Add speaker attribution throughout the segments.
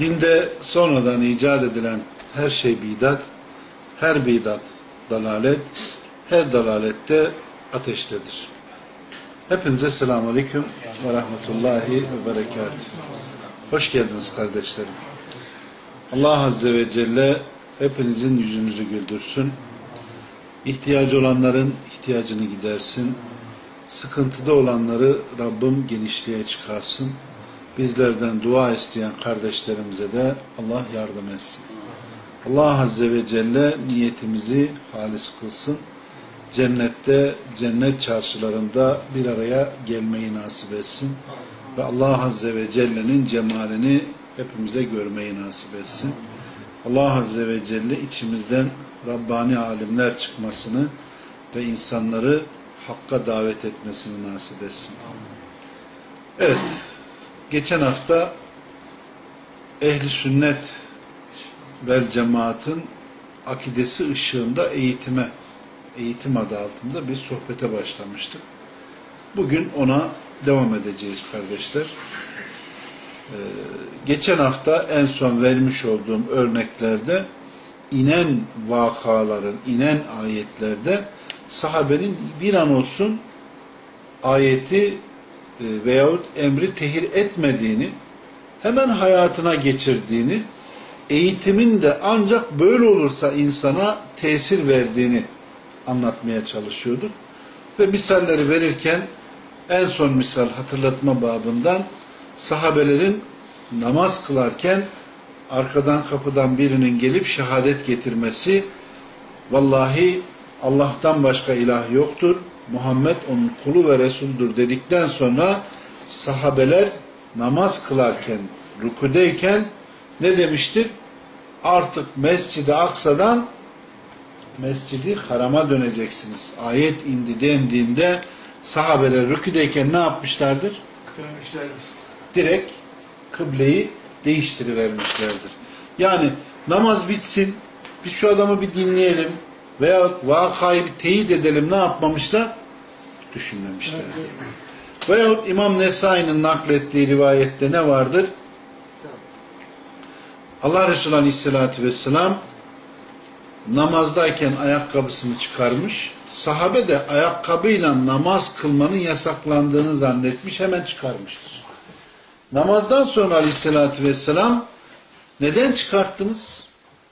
Speaker 1: Dinde sonradan icat edilen her şey bidat, her bidat dalalet, her dalalette ateştedir. Hepinize selamun aleyküm ve rahmetullahi ve berekat. Hoş geldiniz kardeşlerim. Allah Azze ve Celle hepinizin yüzünüzü güldürsün. İhtiyacı olanların ihtiyacını gidersin. Sıkıntıda olanları Rabbim genişliğe çıkarsın. Bizlerden dua isteyen kardeşlerimize de Allah yardım etsin. Allah Azze ve Celle niyetimizi halis kılsın. Cennette, cennet çarşılarında bir araya gelmeyi nasip etsin. Ve Allah Azze ve Celle'nin cemalini hepimize görmeyi nasip etsin. Allah Azze ve Celle içimizden Rabbani alimler çıkmasını ve insanları Hakka davet etmesini nasip etsin. Evet, geçen hafta ehli sünnet vel cemaatın akidesi ışığında eğitime, eğitim adı altında bir sohbete başlamıştık. Bugün ona devam edeceğiz kardeşler. Ee, geçen hafta en son vermiş olduğum örneklerde inen vakaların, inen ayetlerde sahabenin bir an olsun ayeti veyahut emri tehir etmediğini, hemen hayatına geçirdiğini, eğitimin de ancak böyle olursa insana tesir verdiğini anlatmaya çalışıyorduk. Ve misalleri verirken en son misal hatırlatma babından sahabelerin namaz kılarken arkadan kapıdan birinin gelip şehadet getirmesi vallahi Allah'tan başka ilah yoktur. Muhammed onun kulu ve Resul'dür dedikten sonra sahabeler namaz kılarken, rükudeyken ne demiştir? Artık Mescid-i Aksa'dan Mescid-i Haram'a döneceksiniz. Ayet indi dendiğinde sahabeler rükudeyken ne yapmışlardır? Direkt kıbleyi değiştirivermişlerdir. Yani namaz bitsin, biz şu adamı bir dinleyelim veya vakayı bir teyit edelim ne yapmamışlar? Düşünmemişler. Veyahut İmam Nesai'nin naklettiği rivayette ne vardır? Allah Resulü Aleyhisselatü Vesselam namazdayken ayakkabısını çıkarmış. Sahabe de ayakkabıyla namaz kılmanın yasaklandığını zannetmiş. Hemen çıkarmıştır. Namazdan sonra Aleyhisselatü Vesselam neden çıkarttınız?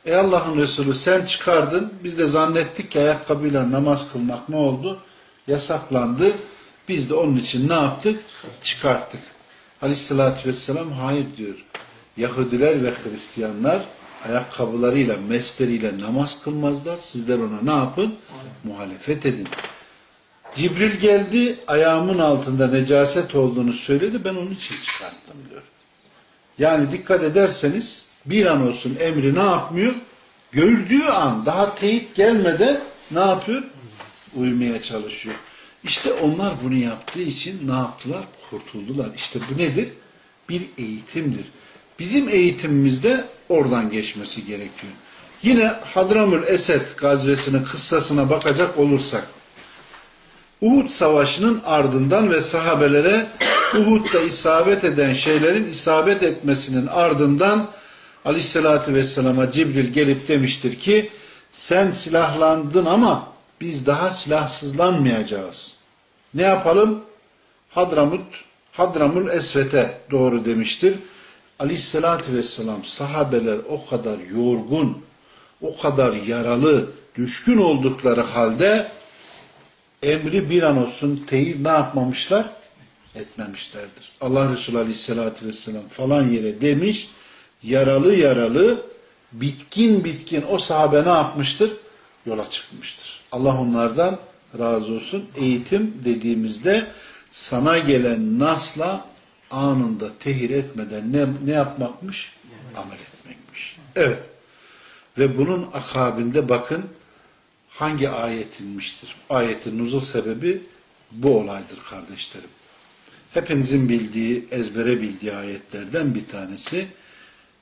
Speaker 1: Ey Allah'ın Resulü sen çıkardın. Biz de zannettik ki ayakkabıyla namaz kılmak ne oldu? Yasaklandı. Biz de onun için ne yaptık? Çıkarttık. Aleyhissalatü vesselam hayır diyor. Yahudiler ve Hristiyanlar ayakkabılarıyla, mesleriyle namaz kılmazlar. Sizler ona ne yapın? Muhalefet edin. Cibril geldi, ayağımın altında necaset olduğunu söyledi. Ben onun için çıkarttım diyor. Yani dikkat ederseniz bir an olsun emri ne yapmıyor? Gördüğü an daha teyit gelmeden ne yapıyor? Uymaya çalışıyor. İşte onlar bunu yaptığı için ne yaptılar? Kurtuldular. İşte bu nedir? Bir eğitimdir. Bizim eğitimimizde oradan geçmesi gerekiyor. Yine Hadramül Esed gazvesinin kıssasına bakacak olursak Uhud savaşının ardından ve sahabelere Uhud'da isabet eden şeylerin isabet etmesinin ardından Aleyhisselatü Vesselam'a Cibril gelip demiştir ki sen silahlandın ama biz daha silahsızlanmayacağız. Ne yapalım? Hadramut, Hadramul Esvet'e doğru demiştir. Aleyhisselatü Vesselam sahabeler o kadar yorgun, o kadar yaralı, düşkün oldukları halde emri bir an olsun teyir ne yapmamışlar? Etmemişlerdir. Allah Resulü Aleyhisselatü Vesselam falan yere demiş, yaralı yaralı, bitkin bitkin o sahabe ne yapmıştır? Yola çıkmıştır. Allah onlardan razı olsun. Eğitim dediğimizde sana gelen nasla anında tehir etmeden ne, ne yapmakmış? amel etmekmiş. Evet. Ve bunun akabinde bakın hangi ayet inmiştir? Ayetin nuzul sebebi bu olaydır kardeşlerim. Hepinizin bildiği, ezbere bildiği ayetlerden bir tanesi.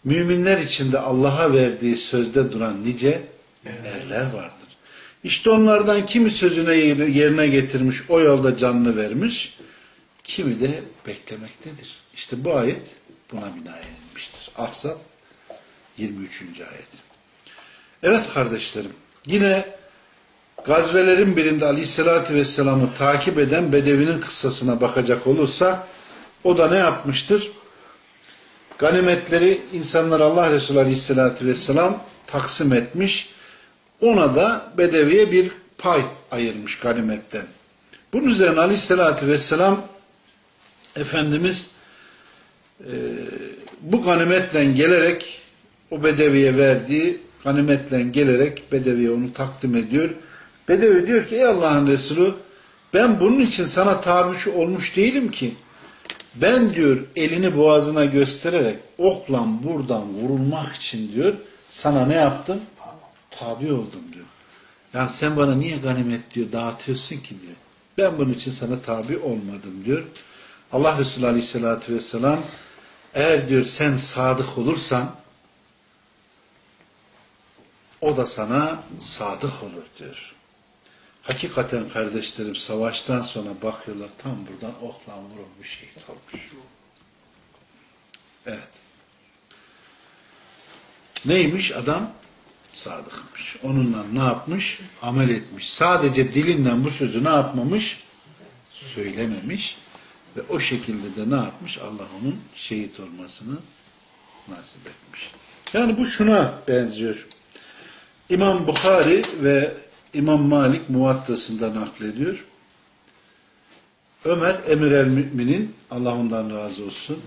Speaker 1: Müminler içinde Allah'a verdiği sözde duran nice erler vardır. İşte onlardan kimi sözüne yerine getirmiş, o yolda canını vermiş, kimi de beklemektedir. İşte bu ayet buna binaen inmiştir. Ahzab 23. ayet. Evet kardeşlerim, yine gazvelerin birinde Aleyhisselatü Vesselam'ı takip eden Bedevi'nin kıssasına bakacak olursa, o da ne yapmıştır? Ganimetleri insanlar Allah Resulü Aleyhisselatü Vesselam taksim etmiş, ona da Bedevi'ye bir pay ayırmış ganimetten. Bunun üzerine Aleyhisselatü Vesselam Efendimiz e, bu ganimetle gelerek o Bedevi'ye verdiği ganimetle gelerek Bedevi'ye onu takdim ediyor. Bedevi diyor ki ey Allah'ın Resulü ben bunun için sana tabi olmuş değilim ki. Ben diyor elini boğazına göstererek okla buradan vurulmak için diyor sana ne yaptım? Tabi oldum diyor. Yani sen bana niye ganimet diyor dağıtıyorsun ki diyor. Ben bunun için sana tabi olmadım diyor. Allah Resulü Aleyhisselatü Vesselam eğer diyor sen sadık olursan o da sana sadık olur diyor. Hakikaten kardeşlerim savaştan sonra bakıyorlar tam buradan okla vurulmuş şehit olmuş. Evet. Neymiş adam? Sadıkmış. Onunla ne yapmış? Amel etmiş. Sadece dilinden bu sözü ne yapmamış? Söylememiş. Ve o şekilde de ne yapmış? Allah onun şehit olmasını nasip etmiş. Yani bu şuna benziyor. İmam Bukhari ve İmam Malik muvattasında naklediyor. Ömer emir el müminin Allah ondan razı olsun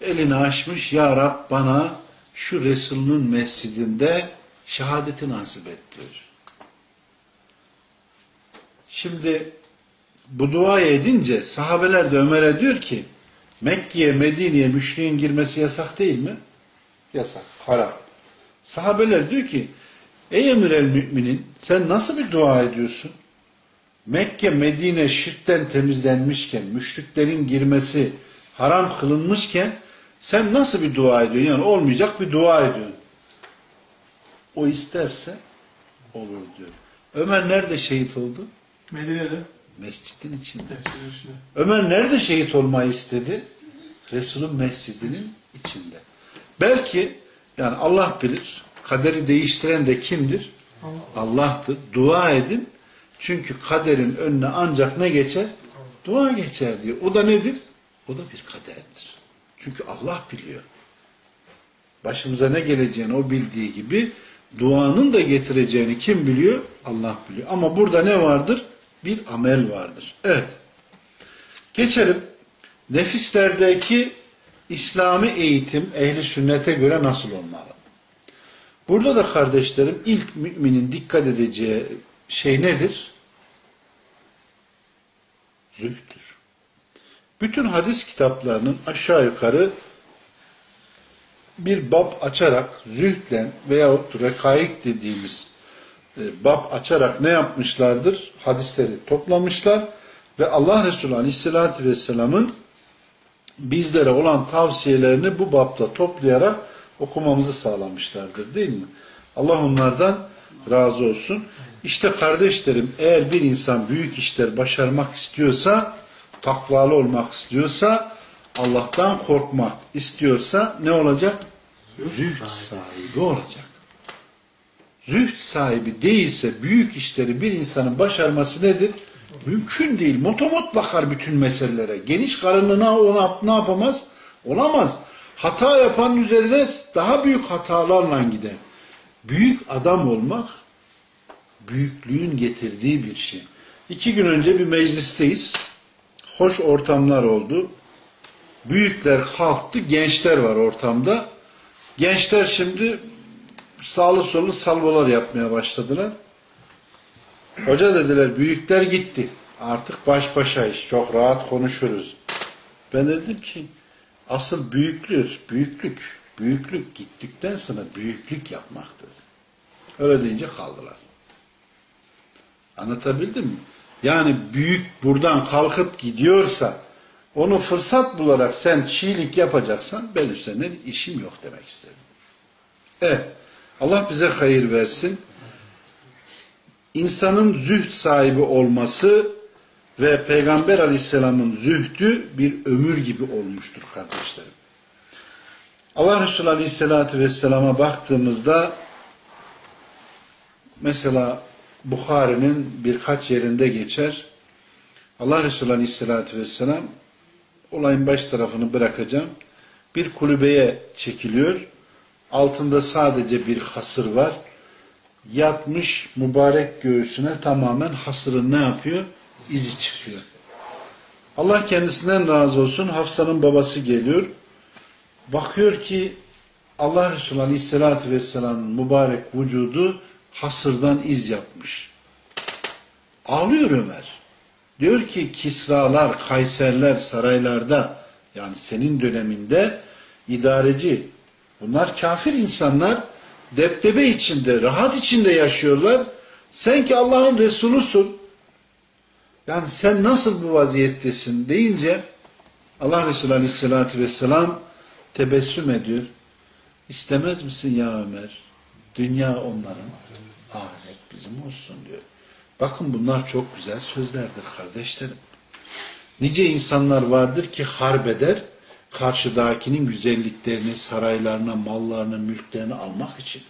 Speaker 1: elini açmış Ya Rab bana şu Resulünün mescidinde şehadeti nasip et. Şimdi bu duayı edince sahabeler de Ömer'e diyor ki Mekke'ye, Medine'ye müşriğin girmesi yasak değil mi? Yasak, haram. Sahabeler diyor ki Ey emir el müminin sen nasıl bir dua ediyorsun? Mekke, Medine şirkten temizlenmişken, müşriklerin girmesi haram kılınmışken sen nasıl bir dua ediyorsun? Yani olmayacak bir dua ediyorsun. O isterse olur diyor. Ömer nerede şehit oldu?
Speaker 2: Medine'de.
Speaker 1: Mescidin içinde. Ömer nerede şehit olmayı istedi? Resul'ün mescidinin içinde. Belki yani Allah bilir kaderi değiştiren de kimdir? Allah'tır. Dua edin. Çünkü kaderin önüne ancak ne geçer? Dua geçer diyor. O da nedir? O da bir kaderdir. Çünkü Allah biliyor. Başımıza ne geleceğini o bildiği gibi duanın da getireceğini kim biliyor? Allah biliyor. Ama burada ne vardır? Bir amel vardır. Evet. Geçelim. Nefislerdeki İslami eğitim ehli sünnete göre nasıl olmalı? Burada da kardeşlerim ilk müminin dikkat edeceği şey nedir? Zühdür. Bütün hadis kitaplarının aşağı yukarı bir bab açarak zühdlen veyahut rekaik dediğimiz e, bab açarak ne yapmışlardır? Hadisleri toplamışlar ve Allah Resulü Aleyhisselatü Vesselam'ın bizlere olan tavsiyelerini bu babda toplayarak okumamızı sağlamışlardır değil mi? Allah onlardan razı olsun. İşte kardeşlerim eğer bir insan büyük işler başarmak istiyorsa, takvalı olmak istiyorsa, Allah'tan korkmak istiyorsa ne olacak? Zühd sahibi olacak. Zühd sahibi değilse büyük işleri bir insanın başarması nedir? Mümkün değil. Motomot bakar bütün meselelere. Geniş karınlığına ona ne yapamaz? Olamaz. Hata yapan üzerine daha büyük hatalarla gider. Büyük adam olmak büyüklüğün getirdiği bir şey. İki gün önce bir meclisteyiz. Hoş ortamlar oldu. Büyükler kalktı, gençler var ortamda. Gençler şimdi sağlı sollu salvolar yapmaya başladılar. Hoca dediler büyükler gitti. Artık baş başayız. Çok rahat konuşuruz. Ben dedim ki asıl büyüklük, büyüklük Büyüklük gittikten sonra büyüklük yapmaktır. Öyle deyince kaldılar. Anlatabildim mi? Yani büyük buradan kalkıp gidiyorsa onu fırsat bularak sen çiğlik yapacaksan ben üstüne işim yok demek istedim. Evet. Allah bize hayır versin. İnsanın zühd sahibi olması ve Peygamber Aleyhisselam'ın zühdü bir ömür gibi olmuştur kardeşlerim. Allah Resulü Aleyhisselatü Vesselam'a baktığımızda mesela Bukhari'nin birkaç yerinde geçer. Allah Resulü Aleyhisselatü Vesselam olayın baş tarafını bırakacağım. Bir kulübeye çekiliyor. Altında sadece bir hasır var. Yatmış mübarek göğsüne tamamen hasırın ne yapıyor? İzi çıkıyor. Allah kendisinden razı olsun. Hafsa'nın babası geliyor. Bakıyor ki Allah Resulü Aleyhisselatü Vesselam'ın mübarek vücudu hasırdan iz yapmış. Ağlıyor Ömer. Diyor ki Kisralar, Kayserler saraylarda yani senin döneminde idareci bunlar kafir insanlar deptebe içinde, rahat içinde yaşıyorlar. Sen ki Allah'ın Resulusun. Yani sen nasıl bu vaziyettesin deyince Allah Resulü Aleyhisselatü Vesselam tebessüm ediyor. İstemez misin ya Ömer? Dünya onların, ahiret bizim olsun diyor. Bakın bunlar çok güzel sözlerdir kardeşlerim. Nice insanlar vardır ki harbeder, karşıdakinin güzelliklerini, saraylarına, mallarını, mülklerini almak için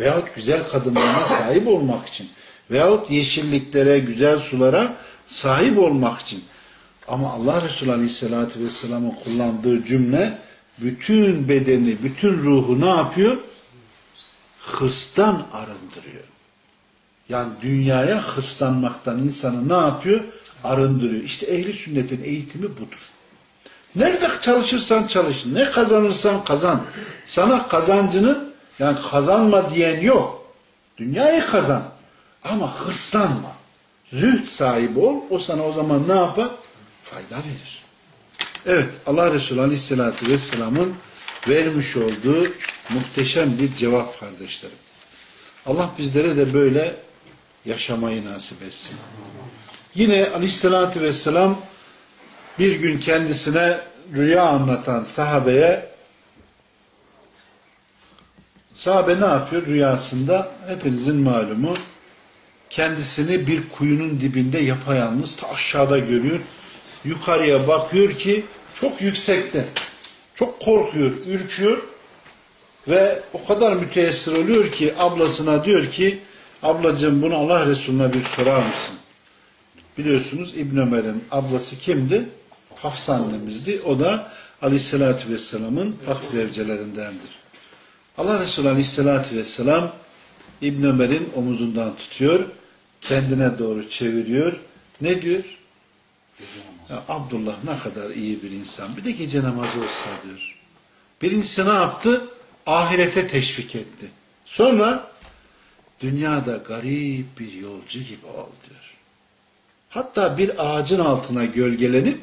Speaker 1: veyahut güzel kadınlarına sahip olmak için veyahut yeşilliklere, güzel sulara sahip olmak için. Ama Allah Resulü Aleyhisselatü Vesselam'ın kullandığı cümle bütün bedeni, bütün ruhu ne yapıyor? Hırstan arındırıyor. Yani dünyaya hırslanmaktan insanı ne yapıyor? Arındırıyor. İşte ehli sünnetin eğitimi budur. Nerede çalışırsan çalış, ne kazanırsan kazan. Sana kazancının yani kazanma diyen yok. Dünyayı kazan. Ama hırslanma. Zühd sahibi ol. O sana o zaman ne yapar? Fayda verir. Evet Allah Resulü Aleyhisselatü Vesselam'ın vermiş olduğu muhteşem bir cevap kardeşlerim. Allah bizlere de böyle yaşamayı nasip etsin. Yine Aleyhisselatü Vesselam bir gün kendisine rüya anlatan sahabeye sahabe ne yapıyor rüyasında? Hepinizin malumu kendisini bir kuyunun dibinde yapayalnız ta aşağıda görüyor. Yukarıya bakıyor ki çok yüksekte. Çok korkuyor, ürküyor ve o kadar müteessir oluyor ki ablasına diyor ki ablacığım bunu Allah Resulüne bir sorar mısın? Biliyorsunuz İbn Ömer'in ablası kimdi? Hafsa annemizdi. O da Aleyhisselatü Vesselam'ın hak zevcelerindendir. Allah Resulü Aleyhisselatü Vesselam İbn Ömer'in omuzundan tutuyor. Kendine doğru çeviriyor. Ne diyor? Ya Abdullah ne kadar iyi bir insan. Bir de gece namazı olsa diyor. Birincisi ne yaptı? Ahirete teşvik etti. Sonra dünyada garip bir yolcu gibi ol diyor. Hatta bir ağacın altına gölgelenip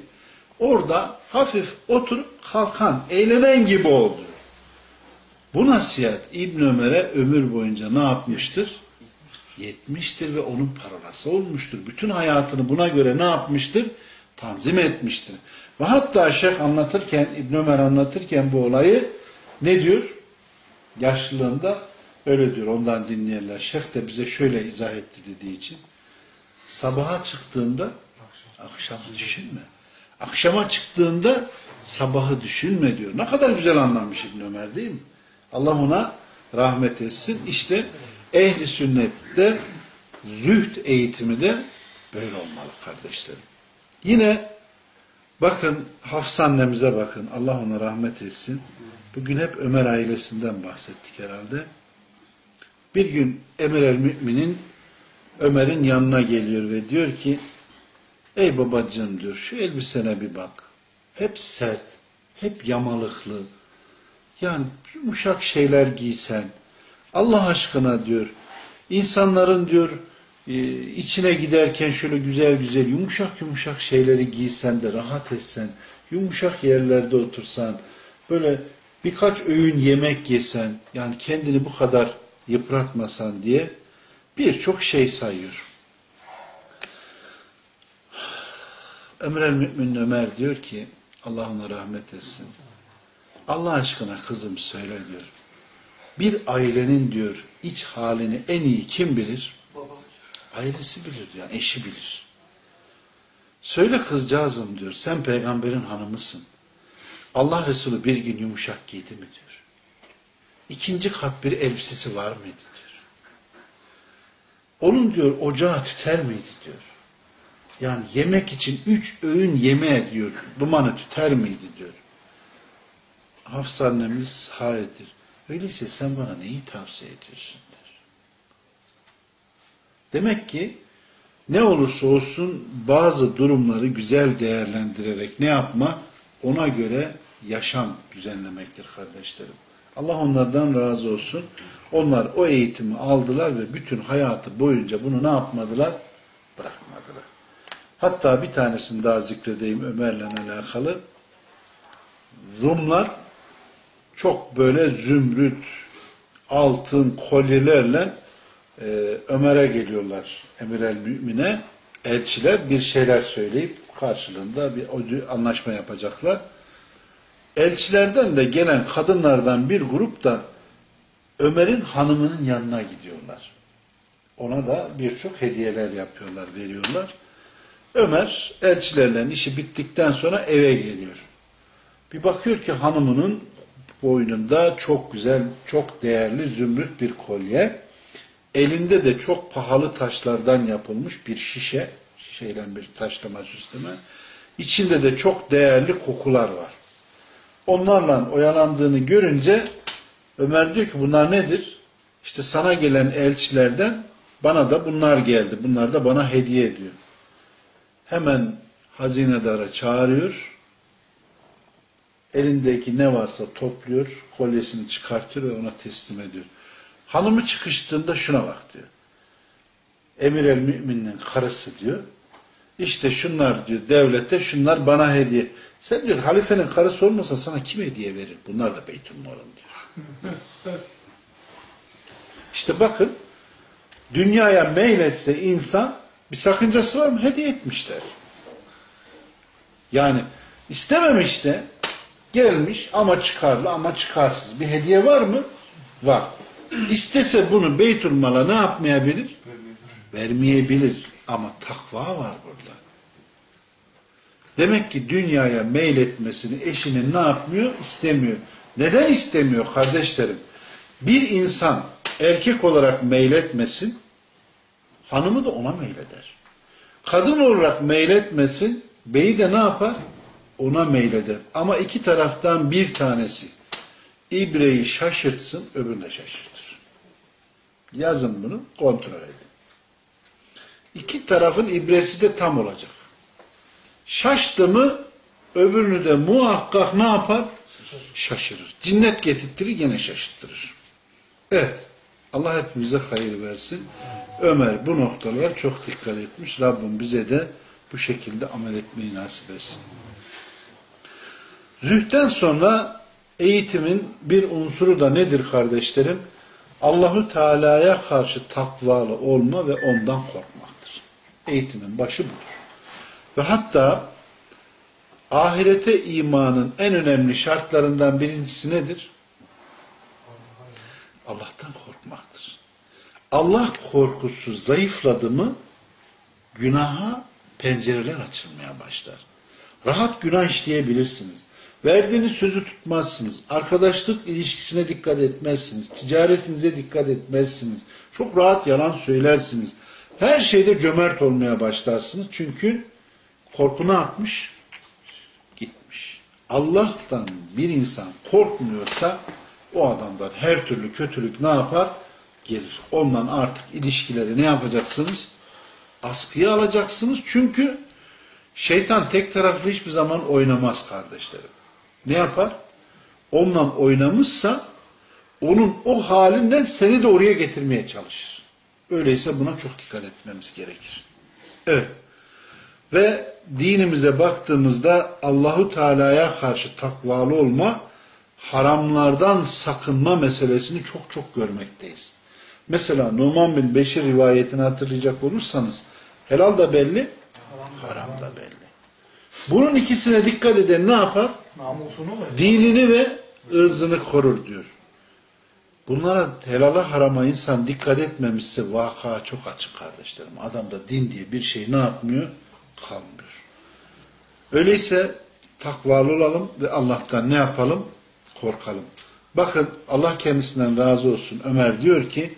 Speaker 1: orada hafif oturup kalkan, eğlenen gibi oldu. Bu nasihat İbn Ömer'e ömür boyunca ne yapmıştır? Yetmiştir ve onun paralası olmuştur. Bütün hayatını buna göre ne yapmıştır? Tanzim etmiştir. Ve hatta şeyh anlatırken, İbn Ömer anlatırken bu olayı ne diyor? Yaşlılığında öyle diyor. Ondan dinleyenler. Şeyh de bize şöyle izah etti dediği için. Sabaha çıktığında akşamı düşünme. Akşama çıktığında sabahı düşünme diyor. Ne kadar güzel anlamış İbn Ömer değil mi? Allah ona rahmet etsin. İşte ehli sünnette zühd eğitimi de böyle olmalı kardeşlerim. Yine bakın Hafsa annemize bakın. Allah ona rahmet etsin. Bugün hep Ömer ailesinden bahsettik herhalde. Bir gün Emir el Mümin'in Ömer'in yanına geliyor ve diyor ki Ey babacığım diyor şu elbisene bir bak. Hep sert, hep yamalıklı. Yani yumuşak şeyler giysen. Allah aşkına diyor. insanların diyor e, içine giderken şöyle güzel güzel yumuşak yumuşak şeyleri giysen de rahat etsen, yumuşak yerlerde otursan, böyle birkaç öğün yemek yesen, yani kendini bu kadar yıpratmasan diye birçok şey sayıyor. Ömer el Mümin Ömer diyor ki, Allah ona rahmet etsin. Allah aşkına kızım söyle diyor. Bir ailenin diyor iç halini en iyi kim bilir?
Speaker 2: Baba.
Speaker 1: Ailesi bilir yani eşi bilir. Söyle kızcağızım diyor sen peygamberin hanımısın. Allah Resulü bir gün yumuşak giydi mi diyor. İkinci kat bir elbisesi var mıydı diyor. Onun diyor ocağı tüter miydi diyor. Yani yemek için üç öğün yemeğe diyor dumanı tüter miydi diyor. Hafsa annemiz hayırdır. Öyleyse sen bana neyi tavsiye ediyorsun der. Demek ki ne olursa olsun bazı durumları güzel değerlendirerek ne yapma? Ona göre yaşam düzenlemektir kardeşlerim. Allah onlardan razı olsun. Onlar o eğitimi aldılar ve bütün hayatı boyunca bunu ne yapmadılar? Bırakmadılar. Hatta bir tanesini daha zikredeyim Ömer'le alakalı. Rumlar çok böyle zümrüt, altın kolyelerle e, Ömer'e geliyorlar. Emir el Mümin'e elçiler bir şeyler söyleyip karşılığında bir anlaşma yapacaklar. Elçilerden de gelen kadınlardan bir grup da Ömer'in hanımının yanına gidiyorlar. Ona da birçok hediyeler yapıyorlar, veriyorlar. Ömer elçilerle işi bittikten sonra eve geliyor. Bir bakıyor ki hanımının boynunda çok güzel, çok değerli zümrüt bir kolye. Elinde de çok pahalı taşlardan yapılmış bir şişe. Şişeyle bir taşlama sistemi. İçinde de çok değerli kokular var. Onlarla oyalandığını görünce Ömer diyor ki bunlar nedir? İşte sana gelen elçilerden bana da bunlar geldi. Bunlar da bana hediye ediyor. Hemen hazinedara çağırıyor elindeki ne varsa topluyor, kolyesini çıkartıyor ve ona teslim ediyor. Hanımı çıkıştığında şuna bak diyor. Emir el müminin karısı diyor. İşte şunlar diyor devlete şunlar bana hediye. Sen diyor halifenin karısı olmasa sana kim hediye verir? Bunlar da Beytülmal'ın diyor. İşte bakın dünyaya meyletse insan bir sakıncası var mı? Hediye etmişler. Yani istememiş de Gelmiş ama çıkarlı ama çıkarsız. Bir hediye var mı? Var. İstese bunu Beytülmal'a ne yapmayabilir? Vermeyebilir. Ama takva var burada. Demek ki dünyaya meyletmesini eşinin ne yapmıyor? İstemiyor. Neden istemiyor kardeşlerim? Bir insan erkek olarak meyletmesin, hanımı da ona meyleder. Kadın olarak meyletmesin, beyi de ne yapar? ona meyleder. Ama iki taraftan bir tanesi ibreyi şaşırtsın, öbürüne şaşırtır. Yazın bunu, kontrol edin. İki tarafın ibresi de tam olacak. Şaştı mı öbürünü de muhakkak ne yapar? Şaşırır. Cinnet getirtirir gene şaşırtırır. Evet. Allah hepimize hayır versin. Ömer bu noktalara çok dikkat etmiş. Rabbim bize de bu şekilde amel etmeyi nasip etsin. Zühten sonra eğitimin bir unsuru da nedir kardeşlerim? Allahu Teala'ya karşı takvalı olma ve ondan korkmaktır. Eğitimin başı budur. Ve hatta ahirete imanın en önemli şartlarından birincisi nedir? Allah'tan korkmaktır. Allah korkusu zayıfladı mı günaha pencereler açılmaya başlar. Rahat günah işleyebilirsiniz. Verdiğiniz sözü tutmazsınız. Arkadaşlık ilişkisine dikkat etmezsiniz. Ticaretinize dikkat etmezsiniz. Çok rahat yalan söylersiniz. Her şeyde cömert olmaya başlarsınız. Çünkü korku ne yapmış? Gitmiş. Allah'tan bir insan korkmuyorsa o adamdan her türlü kötülük ne yapar? Gelir. Ondan artık ilişkileri ne yapacaksınız? Askıya alacaksınız. Çünkü şeytan tek taraflı hiçbir zaman oynamaz kardeşlerim ne yapar? Onunla oynamışsa onun o halinden seni de oraya getirmeye çalışır. Öyleyse buna çok dikkat etmemiz gerekir. Evet. Ve dinimize baktığımızda Allahu Teala'ya karşı takvalı olma haramlardan sakınma meselesini çok çok görmekteyiz. Mesela Numan bin Beşir rivayetini hatırlayacak olursanız helal da belli, haram da belli. Bunun ikisine dikkat eden ne yapar? Dinini ve ırzını korur diyor. Bunlara helala harama insan dikkat etmemişse vaka çok açık kardeşlerim. Adamda din diye bir şey ne yapmıyor? Kalmıyor. Öyleyse takvalı olalım ve Allah'tan ne yapalım? Korkalım. Bakın Allah kendisinden razı olsun. Ömer diyor ki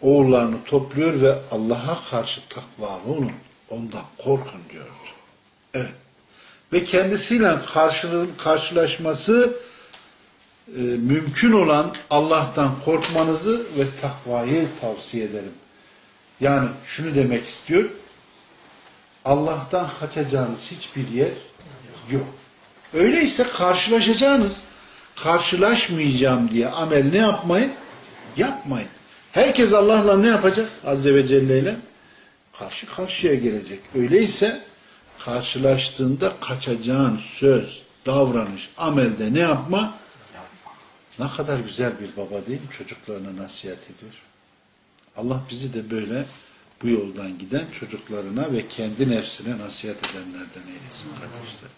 Speaker 1: oğullarını topluyor ve Allah'a karşı takvalı olun. Ondan korkun diyor. Evet. Ve kendisiyle karşılaşması e, mümkün olan Allah'tan korkmanızı ve takvayı tavsiye ederim. Yani şunu demek istiyor. Allah'tan kaçacağınız hiçbir yer yok. Öyleyse karşılaşacağınız, karşılaşmayacağım diye amel ne yapmayın? Yapmayın. Herkes Allah'la ne yapacak? Azze ve Celle ile karşı karşıya gelecek. Öyleyse karşılaştığında kaçacağın söz, davranış, amelde ne yapma? Ne kadar güzel bir baba değil mi? Çocuklarına nasihat ediyor. Allah bizi de böyle bu yoldan giden çocuklarına ve kendi nefsine nasihat edenlerden eylesin kardeşler.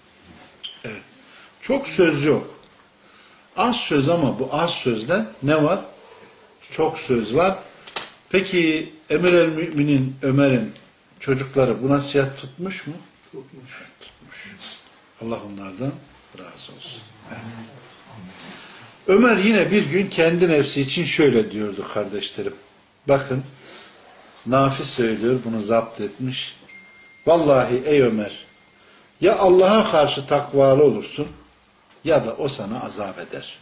Speaker 1: Evet. Çok söz yok. Az söz ama bu az sözden ne var? Çok söz var. Peki Emir el Müminin Ömer'in çocukları bu nasihat tutmuş mu?
Speaker 2: Tutmuş.
Speaker 1: Tutmuş. Allah onlardan razı olsun. Evet. Ömer yine bir gün kendi nefsi için şöyle diyordu kardeşlerim. Bakın Nafi söylüyor bunu zapt etmiş. Vallahi ey Ömer ya Allah'a karşı takvalı olursun ya da o sana azap eder.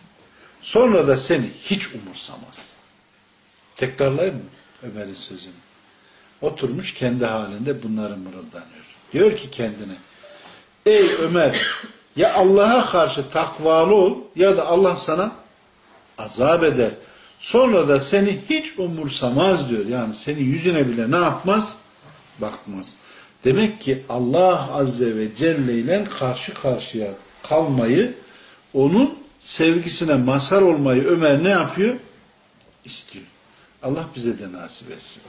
Speaker 1: Sonra da seni hiç umursamaz. Tekrarlayayım mı Ömer'in sözünü? Oturmuş kendi halinde bunları mırıldanıyor. Diyor ki kendine Ey Ömer ya Allah'a karşı takvalı ol ya da Allah sana azap eder. Sonra da seni hiç umursamaz diyor. Yani senin yüzüne bile ne yapmaz? Bakmaz. Demek ki Allah Azze ve Celle ile karşı karşıya kalmayı, onun sevgisine mazhar olmayı Ömer ne yapıyor? İstiyor. Allah bize de nasip etsin.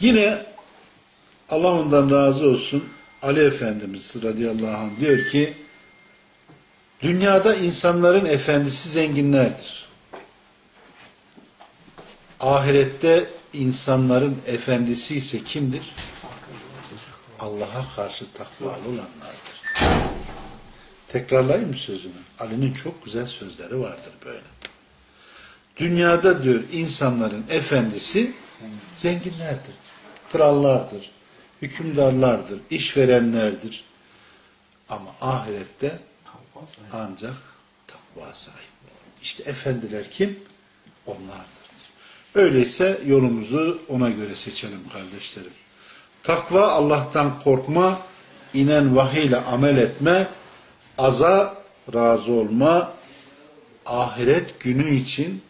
Speaker 1: Yine Allah ondan razı olsun Ali Efendimiz radıyallahu anh diyor ki dünyada insanların efendisi zenginlerdir. Ahirette insanların efendisi ise kimdir? Allah'a karşı takvalı olanlardır. Tekrarlayayım mı sözümü? Ali'nin çok güzel sözleri vardır böyle. Dünyada diyor insanların efendisi zenginlerdir. Krallardır, hükümdarlardır, işverenlerdir. Ama ahirette ancak takva sahibi. İşte efendiler kim? Onlardır. Öyleyse yolumuzu ona göre seçelim kardeşlerim. Takva Allah'tan korkma, inen vahiy ile amel etme, aza razı olma, ahiret günü için,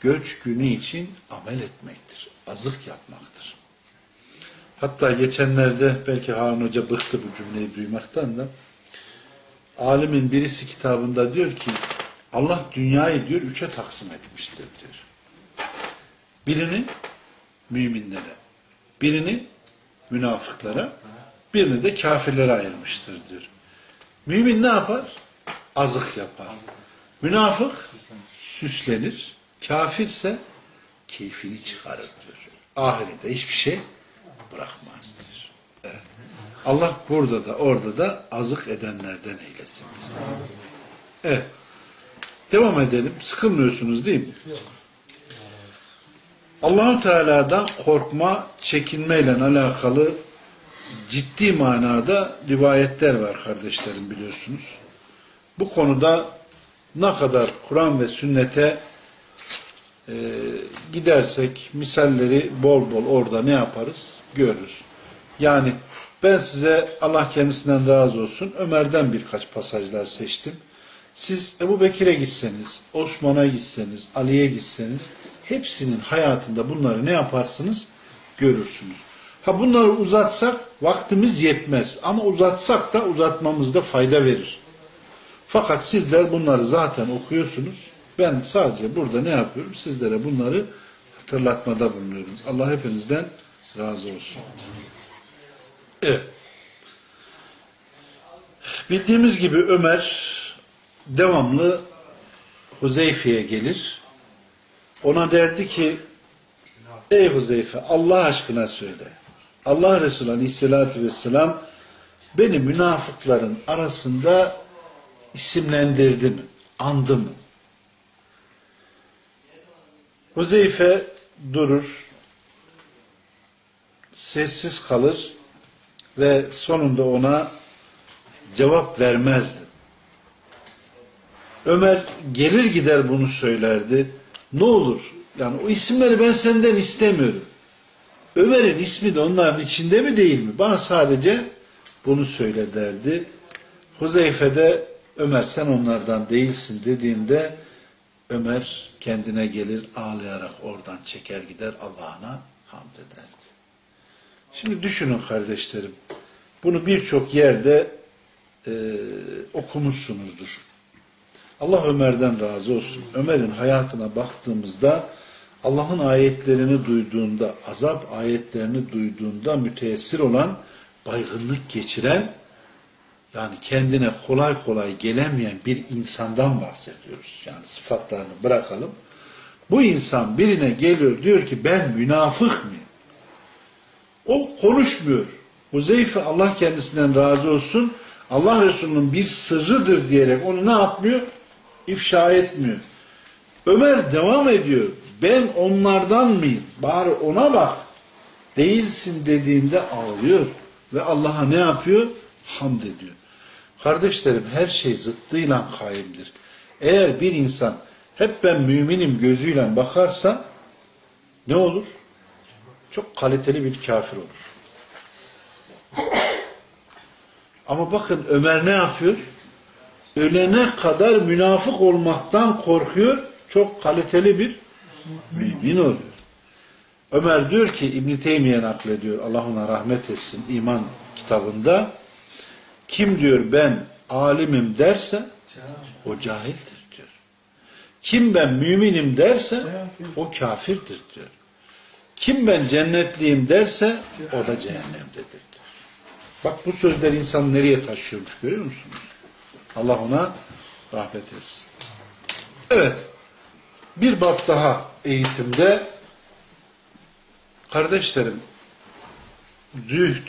Speaker 1: göç günü için amel etmektir. Azık yapmaktır. Hatta geçenlerde belki Harun Hoca bıktı bu cümleyi duymaktan da alimin birisi kitabında diyor ki Allah dünyayı diyor üçe taksim etmiştir diyor. Birini müminlere, birini münafıklara, birini de kafirlere ayırmıştır diyor. Mümin ne yapar? Azık yapar. Münafık süslenir. Kafirse keyfini çıkarır diyor. Ahirete hiçbir şey bırakmaz diyor. Evet. Allah burada da orada da azık edenlerden eylesin bizi. Evet. Devam edelim. Sıkılmıyorsunuz değil mi? Allahu Teala'dan korkma, çekinmeyle alakalı ciddi manada rivayetler var kardeşlerim biliyorsunuz. Bu konuda ne kadar Kur'an ve sünnete e, gidersek misalleri bol bol orada ne yaparız? Görürüz. Yani ben size Allah kendisinden razı olsun Ömer'den birkaç pasajlar seçtim. Siz Ebu Bekir'e gitseniz, Osman'a gitseniz, Ali'ye gitseniz hepsinin hayatında bunları ne yaparsınız? Görürsünüz. Ha bunları uzatsak vaktimiz yetmez. Ama uzatsak da uzatmamızda fayda verir. Fakat sizler bunları zaten okuyorsunuz. Ben sadece burada ne yapıyorum? Sizlere bunları hatırlatmada bulunuyorum. Allah hepinizden razı olsun. Evet. Bildiğimiz gibi Ömer devamlı Huzeyfe'ye gelir. Ona derdi ki Ey Huzeyfe Allah aşkına söyle. Allah Resulü Aleyhisselatü Vesselam beni münafıkların arasında isimlendirdi mi? Andı mı? Huzeyfe durur, sessiz kalır ve sonunda ona cevap vermezdi. Ömer gelir gider bunu söylerdi. Ne olur? Yani o isimleri ben senden istemiyorum. Ömer'in ismi de onların içinde mi değil mi? Bana sadece bunu söyle derdi. Huzeyfe de Ömer sen onlardan değilsin dediğinde Ömer kendine gelir ağlayarak oradan çeker gider Allah'ına hamd ederdi. Şimdi düşünün kardeşlerim. Bunu birçok yerde e, okumuşsunuzdur. Allah Ömer'den razı olsun. Ömer'in hayatına baktığımızda Allah'ın ayetlerini duyduğunda, azap ayetlerini duyduğunda müteessir olan, baygınlık geçiren, yani kendine kolay kolay gelemeyen bir insandan bahsediyoruz. Yani sıfatlarını bırakalım. Bu insan birine geliyor diyor ki ben münafık mıyım? O konuşmuyor. Huzeyfe Allah kendisinden razı olsun. Allah Resulü'nün bir sırrıdır diyerek onu ne yapmıyor? İfşa etmiyor. Ömer devam ediyor. Ben onlardan mıyım? Bari ona bak. Değilsin dediğinde ağlıyor. Ve Allah'a ne yapıyor? Hamd ediyor. Kardeşlerim her şey zıttıyla kaimdir. Eğer bir insan hep ben müminim gözüyle bakarsa ne olur? Çok kaliteli bir kafir olur. Ama bakın Ömer ne yapıyor? Ölene kadar münafık olmaktan korkuyor. Çok kaliteli bir mümin oluyor. Ömer diyor ki İbn Teymiye naklediyor. Allah ona rahmet etsin iman kitabında. Kim diyor ben alimim derse o cahildir diyor. Kim ben müminim derse o kafirdir diyor. Kim ben cennetliyim derse o da cehennemdedir diyor. Bak bu sözler insan nereye taşıyormuş görüyor musunuz? Allah ona rahmet etsin. Evet. Bir bab daha eğitimde kardeşlerim zühd,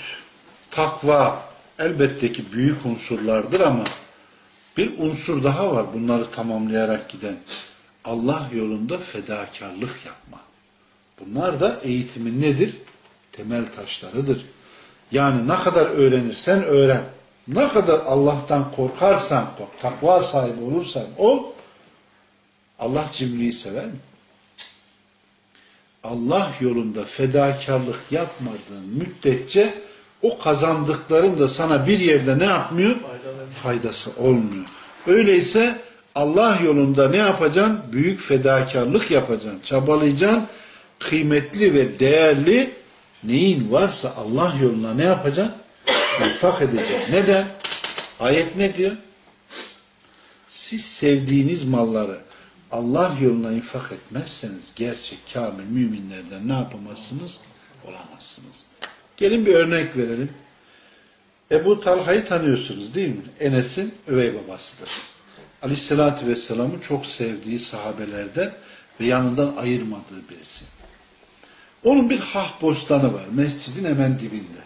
Speaker 1: takva elbette ki büyük unsurlardır ama bir unsur daha var bunları tamamlayarak giden. Allah yolunda fedakarlık yapma. Bunlar da eğitimin nedir? Temel taşlarıdır. Yani ne kadar öğrenirsen öğren. Ne kadar Allah'tan korkarsan kork, takva sahibi olursan ol, Allah cimriyi sever mi? Allah yolunda fedakarlık yapmadığın müddetçe o kazandıkların da sana bir yerde ne yapmıyor? Faydası olmuyor. Öyleyse Allah yolunda ne yapacaksın? Büyük fedakarlık yapacaksın. Çabalayacaksın. Kıymetli ve değerli neyin varsa Allah yoluna ne yapacaksın? İnfak edeceksin. Neden? Ayet ne diyor? Siz sevdiğiniz malları Allah yoluna infak etmezseniz gerçek kamil müminlerden ne yapamazsınız? Olamazsınız. Gelin bir örnek verelim. Ebu Talha'yı tanıyorsunuz değil mi? Enes'in övey babasıdır. Aleyhissalatü Vesselam'ın çok sevdiği sahabelerden ve yanından ayırmadığı birisi. Onun bir hah bostanı var. Mescidin hemen dibinde.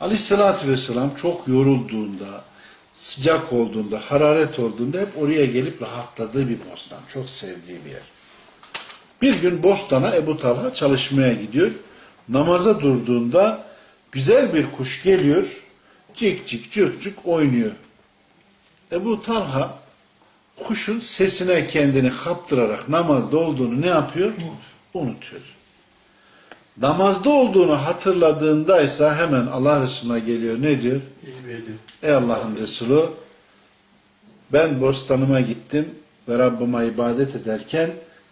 Speaker 1: Aleyhissalatü Vesselam çok yorulduğunda, sıcak olduğunda, hararet olduğunda hep oraya gelip rahatladığı bir bostan. Çok sevdiği bir yer. Bir gün bostana Ebu Talha çalışmaya gidiyor. Namaza durduğunda güzel bir kuş geliyor. Cik cik cik cik oynuyor. Ebu Talha kuşun sesine kendini kaptırarak namazda olduğunu ne yapıyor? Unutuyor. Namazda olduğunu hatırladığında ise hemen Allah Resulü'ne geliyor. Ne diyor? Ey Allah'ın Resulü ben bostanıma gittim ve Rabbime ibadet ederken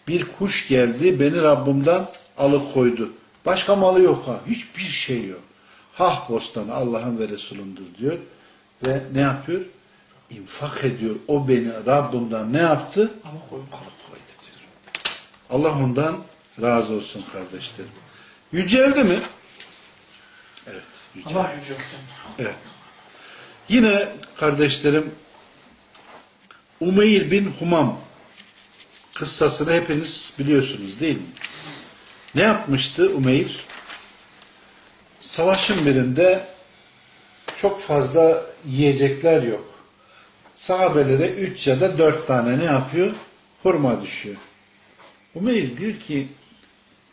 Speaker 1: bir kuş geldi beni Rabbimden alıkoydu. Başka malı yok ha. Hiçbir şey yok. Hah bostanı Allah'ın ve Resulündür diyor. Ve ne yapıyor? infak ediyor. O beni Rabbimden ne yaptı?
Speaker 2: Ama koy.
Speaker 1: Alıkoydu diyor. Allah ondan razı olsun kardeşlerim. Yüceldi mi? Evet. Yüceldi.
Speaker 2: Allah yüceltin.
Speaker 1: Evet. Yine kardeşlerim Umeyr bin Humam kıssasını hepiniz biliyorsunuz değil mi? Ne yapmıştı Umeyr? Savaşın birinde çok fazla yiyecekler yok. Sahabelere üç ya da dört tane ne yapıyor? Hurma düşüyor. Umeyr diyor ki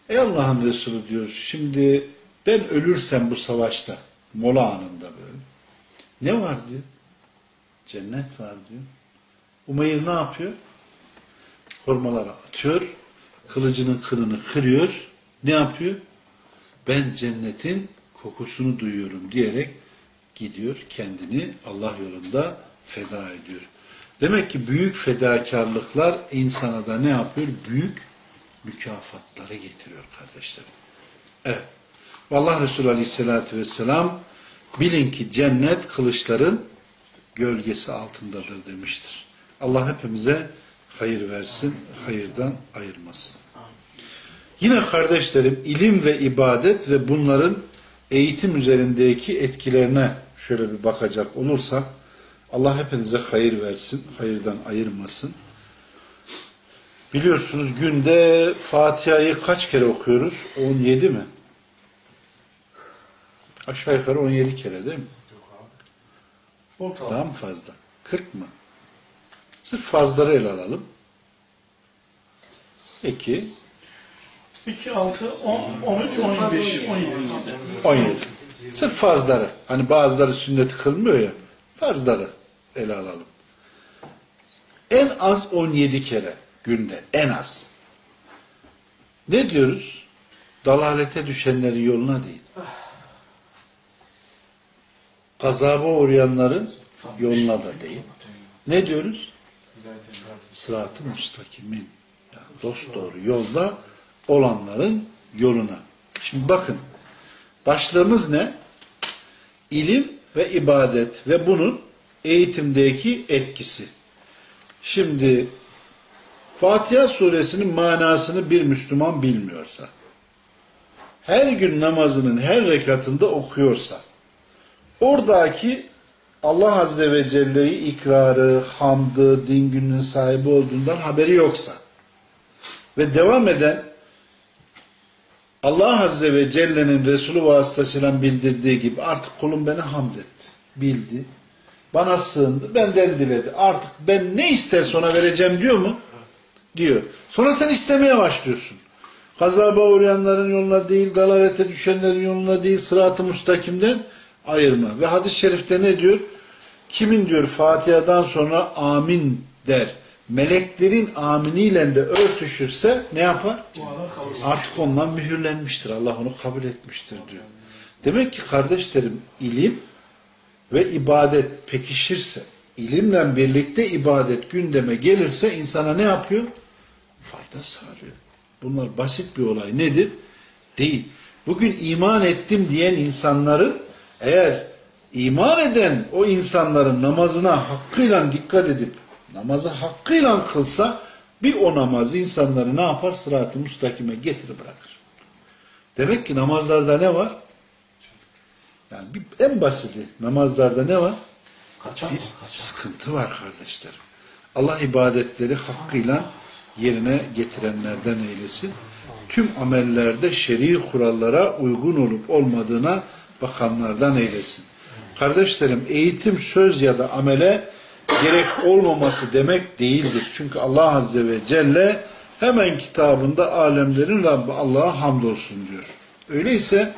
Speaker 1: Ey Allah'ın Resulü diyor şimdi ben ölürsem bu savaşta mola anında böyle. Ne var diyor? Cennet var diyor. Umeyr ne yapıyor? Hurmaları atıyor. Kılıcının kırını kırıyor. Ne yapıyor? Ben cennetin kokusunu duyuyorum diyerek gidiyor kendini Allah yolunda feda ediyor. Demek ki büyük fedakarlıklar insana da ne yapıyor? Büyük mükafatları getiriyor kardeşlerim. Evet. Allah Resulü Aleyhisselatü Vesselam bilin ki cennet kılıçların gölgesi altındadır demiştir. Allah hepimize hayır versin, hayırdan ayırmasın. Yine kardeşlerim ilim ve ibadet ve bunların eğitim üzerindeki etkilerine şöyle bir bakacak olursak Allah hepinize hayır versin, hayırdan ayırmasın. Biliyorsunuz günde Fatiha'yı kaç kere okuyoruz? 17 mi? Aşağı yukarı 17 kere değil mi? Daha mı fazla? 40 mı? Sırf fazları ele alalım. Peki
Speaker 2: 2, 6, 10, 13, 15, 17.
Speaker 1: 17. Sırf fazları. Hani bazıları sünneti kılmıyor ya. Farzları ele alalım. En az 17 kere günde. En az. Ne diyoruz? Dalalete düşenlerin yoluna değil. Gazaba uğrayanların yoluna da değil. Ne diyoruz? Sırat-ı müstakimin. Yani dost doğru yolda olanların yoluna. Şimdi bakın. Başlığımız ne? İlim ve ibadet ve bunun eğitimdeki etkisi. Şimdi Fatiha suresinin manasını bir Müslüman bilmiyorsa, her gün namazının her rekatında okuyorsa, oradaki Allah Azze ve Celle'yi ikrarı, hamdı, din gününün sahibi olduğundan haberi yoksa ve devam eden Allah Azze ve Celle'nin Resulü vasıtasıyla bildirdiği gibi artık kulum beni hamd etti, bildi, bana sığındı, benden diledi. Artık ben ne isterse ona vereceğim diyor mu? Diyor. Sonra sen istemeye başlıyorsun. Gazaba uğrayanların yoluna değil, dalalete düşenlerin yoluna değil, sırat-ı müstakimden ayırma. Ve hadis-i şerifte ne diyor? Kimin diyor Fatiha'dan sonra amin der. Meleklerin aminiyle de örtüşürse ne yapar? Artık ondan mühürlenmiştir. Allah onu kabul etmiştir diyor. Demek ki kardeşlerim ilim ve ibadet pekişirse, ilimle birlikte ibadet gündeme gelirse insana ne yapıyor? Fayda sağlıyor. Bunlar basit bir olay. Nedir? Değil. Bugün iman ettim diyen insanların eğer iman eden o insanların namazına hakkıyla dikkat edip namazı hakkıyla kılsa bir o namazı insanları ne yapar? Sırat-ı müstakime getirir bırakır. Demek ki namazlarda ne var? Yani bir, en basiti namazlarda ne var?
Speaker 2: Kaçak.
Speaker 1: Bir sıkıntı var kardeşlerim. Allah ibadetleri hakkıyla yerine getirenlerden eylesin. Tüm amellerde şer'i kurallara uygun olup olmadığına bakanlardan eylesin. Kardeşlerim eğitim söz ya da amele gerek olmaması demek değildir. Çünkü Allah Azze ve Celle hemen kitabında alemlerin Rabbi Allah'a hamdolsun diyor. Öyleyse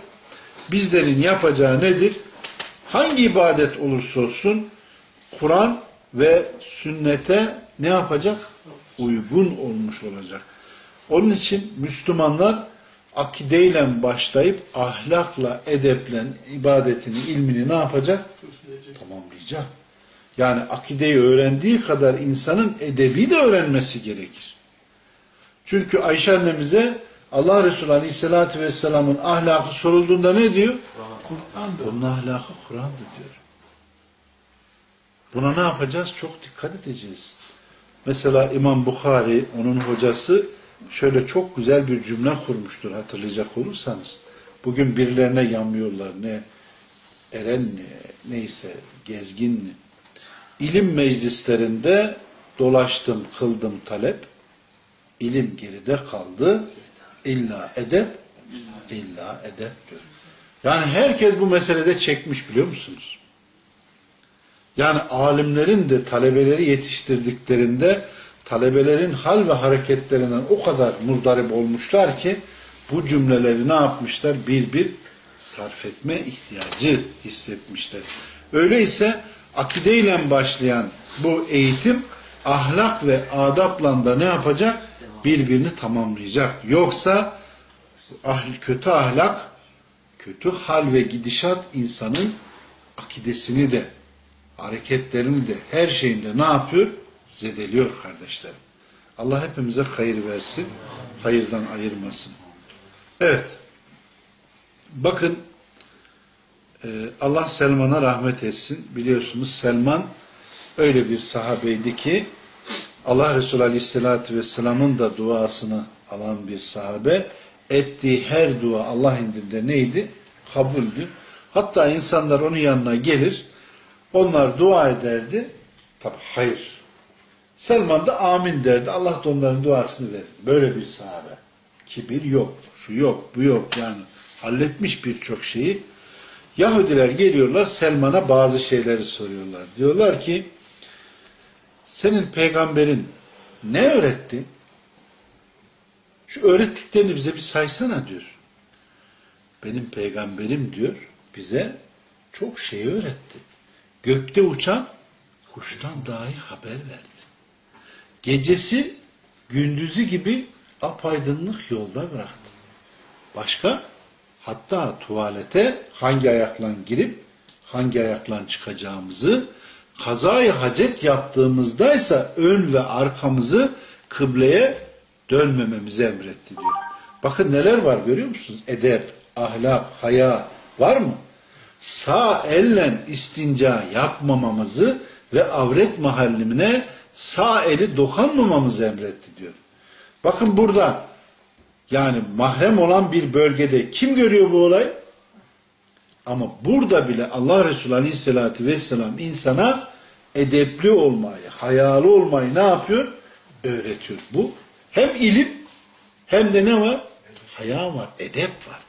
Speaker 1: bizlerin yapacağı nedir? Hangi ibadet olursa olsun Kur'an ve sünnete ne yapacak? Uygun olmuş olacak. Onun için Müslümanlar akideyle başlayıp ahlakla, edeple ibadetini, ilmini ne yapacak? Tamamlayacak. Yani akideyi öğrendiği kadar insanın edebi de öğrenmesi gerekir. Çünkü Ayşe annemize Allah Resulü Aleyhisselatü Vesselam'ın ahlakı sorulduğunda ne diyor?
Speaker 2: Kur'an'dır.
Speaker 1: Onun ahlakı Kur'an'dır diyor. Buna ne yapacağız? Çok dikkat edeceğiz. Mesela İmam Bukhari, onun hocası şöyle çok güzel bir cümle kurmuştur hatırlayacak olursanız. Bugün birilerine yanmıyorlar. Ne eren ne, neyse gezgin? İlim meclislerinde dolaştım, kıldım talep. İlim geride kaldı. İlla edep, illa edep diyor. Yani herkes bu meselede çekmiş biliyor musunuz? Yani alimlerin de talebeleri yetiştirdiklerinde talebelerin hal ve hareketlerinden o kadar muzdarip olmuşlar ki bu cümleleri ne yapmışlar? Bir bir sarf etme ihtiyacı hissetmişler. Öyleyse akideyle başlayan bu eğitim ahlak ve adapla da ne yapacak? Birbirini tamamlayacak. Yoksa kötü ahlak, kötü hal ve gidişat insanın akidesini de, hareketlerini de, her şeyinde ne yapıyor? Zedeliyor kardeşlerim. Allah hepimize hayır versin, hayırdan ayırmasın. Evet. Bakın Allah Selman'a rahmet etsin. Biliyorsunuz Selman öyle bir sahabeydi ki Allah Resulü Aleyhisselatü Vesselam'ın da duasını alan bir sahabe ettiği her dua Allah indinde neydi? Kabuldü. Hatta insanlar onun yanına gelir onlar dua ederdi. Tabi hayır. Selman da amin derdi. Allah da onların duasını verir. Böyle bir sahabe. Kibir yok. Şu yok. Bu yok. Yani halletmiş birçok şeyi. Yahudiler geliyorlar Selman'a bazı şeyleri soruyorlar. Diyorlar ki senin peygamberin ne öğretti? Şu öğrettiklerini bize bir saysana diyor. Benim peygamberim diyor bize çok şey öğretti. Gökte uçan kuştan dahi haber verdi. Gecesi gündüzü gibi apaydınlık yolda bıraktı. Başka? Hatta tuvalete hangi ayakla girip hangi ayakla çıkacağımızı kazayı hacet yaptığımızdaysa ön ve arkamızı kıbleye dönmememizi emretti diyor. Bakın neler var görüyor musunuz? Edep, ahlak, haya var mı? Sağ elle istinca yapmamamızı ve avret mahallimine sağ eli dokanmamamızı emretti diyor. Bakın burada yani mahrem olan bir bölgede kim görüyor bu olay? Ama burada bile Allah Resulü Aleyhisselatü Vesselam insana edepli olmayı, hayalı olmayı ne yapıyor? Öğretiyor. Bu hem ilim hem de ne var? Haya var, edep var.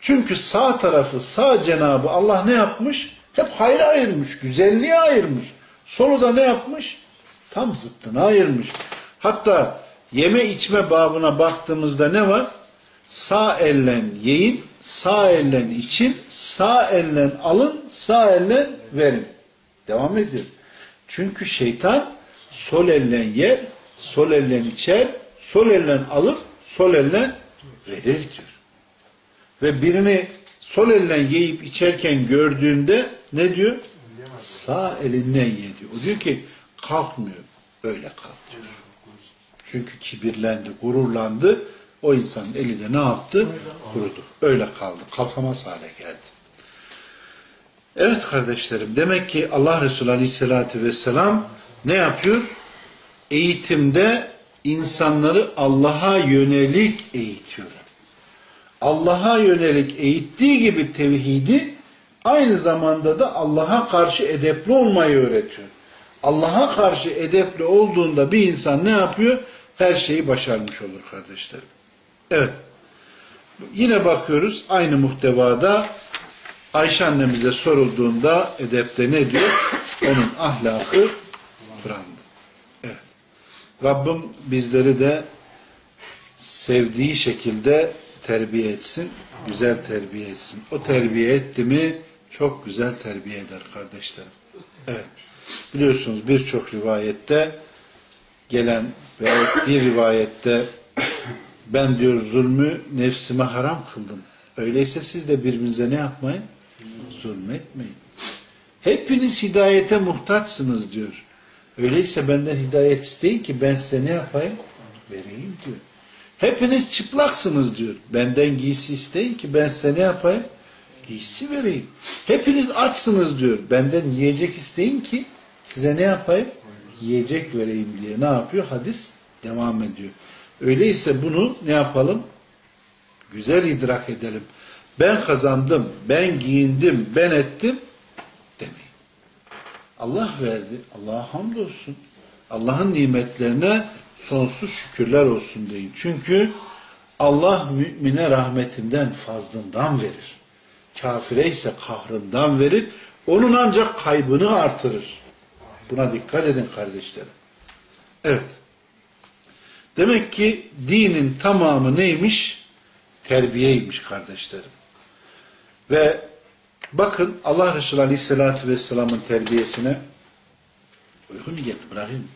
Speaker 1: Çünkü sağ tarafı, sağ cenabı Allah ne yapmış? Hep hayra ayırmış, güzelliğe ayırmış. Solu da ne yapmış? Tam zıttına ayırmış. Hatta yeme içme babına baktığımızda ne var? Sağ ellen yiyin, sağ ellen için, sağ ellen alın, sağ ellen verin. Devam ediyor. Çünkü şeytan sol ellen yer, sol ellen içer, sol ellen alır, sol ellen verir diyor. Ve birini sol ellen yiyip içerken gördüğünde ne diyor? Sağ elinden ye diyor. O diyor ki kalkmıyor. Öyle kalk. Çünkü kibirlendi, gururlandı. O insanın eli de ne yaptı? Kurudu. Öyle kaldı. Kalkamaz hale geldi. Evet kardeşlerim. Demek ki Allah Resulü Aleyhisselatü Vesselam ne yapıyor? Eğitimde insanları Allah'a yönelik eğitiyor. Allah'a yönelik eğittiği gibi tevhidi aynı zamanda da Allah'a karşı edepli olmayı öğretiyor. Allah'a karşı edepli olduğunda bir insan ne yapıyor? Her şeyi başarmış olur kardeşlerim. Evet. Yine bakıyoruz aynı muhtevada Ayşe annemize sorulduğunda edepte ne diyor? Onun ahlakı Kur'an'dı. Evet. Rabbim bizleri de sevdiği şekilde terbiye etsin, güzel terbiye etsin. O terbiye etti mi çok güzel terbiye eder kardeşlerim. Evet. Biliyorsunuz birçok rivayette gelen ve bir rivayette ben diyor zulmü nefsime haram kıldım. Öyleyse siz de birbirinize ne yapmayın? Zulmetmeyin. Hepiniz hidayete muhtaçsınız diyor. Öyleyse benden hidayet isteyin ki ben size ne yapayım? Vereyim diyor. Hepiniz çıplaksınız diyor. Benden giysi isteyin ki ben size ne yapayım? Giysi vereyim. Hepiniz açsınız diyor. Benden yiyecek isteyin ki size ne yapayım? Yiyecek vereyim diye ne yapıyor? Hadis devam ediyor. Öyleyse bunu ne yapalım? Güzel idrak edelim. Ben kazandım, ben giyindim, ben ettim demeyin. Allah verdi. Allah'a hamdolsun. Allah'ın nimetlerine sonsuz şükürler olsun deyin. Çünkü Allah mümine rahmetinden fazlından verir. Kafire ise kahrından verir. Onun ancak kaybını artırır. Buna dikkat edin kardeşlerim. Evet. Demek ki dinin tamamı neymiş? Terbiyeymiş kardeşlerim. Ve bakın Allah Resulü Aleyhisselatü Vesselam'ın terbiyesine uyku mu geldi bırakayım?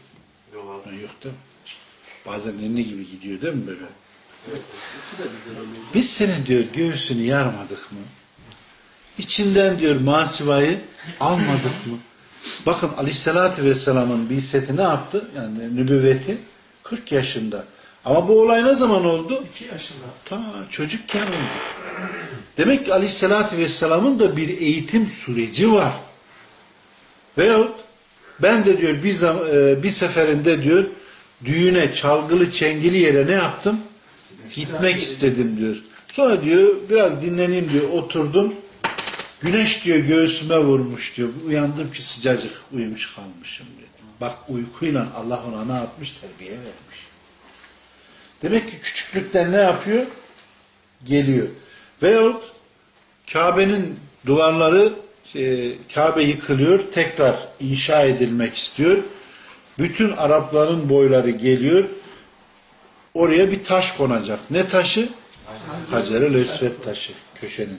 Speaker 1: Yok, yok değil mi? Bazen ninni gibi gidiyor değil mi böyle? Biz senin diyor göğsünü yarmadık mı? İçinden diyor masivayı almadık mı? Bakın Aleyhisselatü Vesselam'ın bilseti ne yaptı? Yani nübüvveti 40 yaşında. Ama bu olay ne zaman oldu?
Speaker 2: 2 yaşında.
Speaker 1: Ta çocukken oldu. Demek ki Aleyhisselatü Vesselam'ın da bir eğitim süreci var. Veyahut ben de diyor bir, e, bir seferinde diyor düğüne çalgılı çengili yere ne yaptım? Gitmek istedim diyor. Sonra diyor biraz dinleneyim diyor oturdum. Güneş diyor göğsüme vurmuş diyor. Uyandım ki sıcacık uyumuş kalmışım diyor. Bak uykuyla Allah ona ne yapmış? Terbiye vermiş. Demek ki küçüklükten ne yapıyor? Geliyor. Veyahut Kabe'nin duvarları e, Kabe yıkılıyor. Tekrar inşa edilmek istiyor. Bütün Arapların boyları geliyor. Oraya bir taş konacak. Ne taşı? Hacer-ül Esved taşı. Köşenin.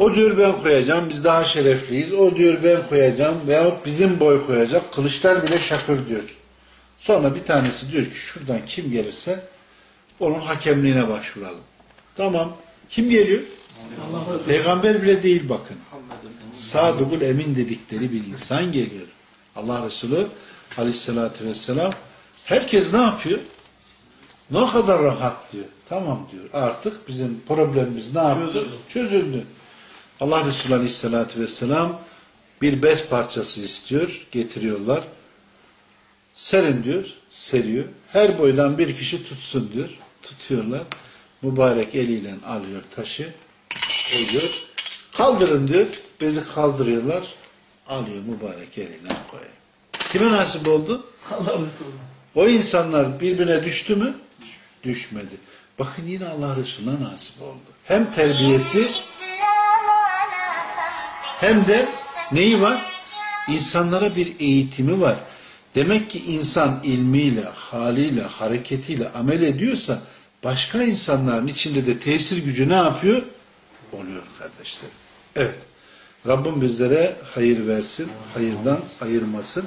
Speaker 1: O diyor ben koyacağım. Biz daha şerefliyiz. O diyor ben koyacağım. Veyahut bizim boy koyacak. Kılıçlar bile şakır diyor. Sonra bir tanesi diyor ki şuradan kim gelirse onun hakemliğine başvuralım. Tamam. Kim geliyor? Peygamber bile değil bakın. Sadıkul emin dedikleri bir insan geliyor. Allah Resulü aleyhissalatü vesselam herkes ne yapıyor? Ne kadar rahatlıyor. Tamam diyor. Artık bizim problemimiz ne yaptı?
Speaker 2: Çözüldü.
Speaker 1: Çözüldü. Allah Resulü aleyhissalatü vesselam bir bez parçası istiyor. Getiriyorlar. Serin diyor. Seriyor. Her boydan bir kişi tutsun diyor. Tutuyorlar. Mübarek eliyle alıyor taşı. Koyuyor. Kaldırın diyor. Bezi kaldırıyorlar. Alıyor mübarek eliyle koyuyor. Kime nasip oldu?
Speaker 2: Allah Resulü.
Speaker 1: O insanlar birbirine düştü mü? Düşmedi. Bakın yine Allah Resulü'ne nasip oldu. Hem terbiyesi hem de neyi var? İnsanlara bir eğitimi var. Demek ki insan ilmiyle, haliyle, hareketiyle amel ediyorsa başka insanların içinde de tesir gücü ne yapıyor? Oluyor kardeşlerim. Evet. Rabbim bizlere hayır versin, hayırdan ayırmasın.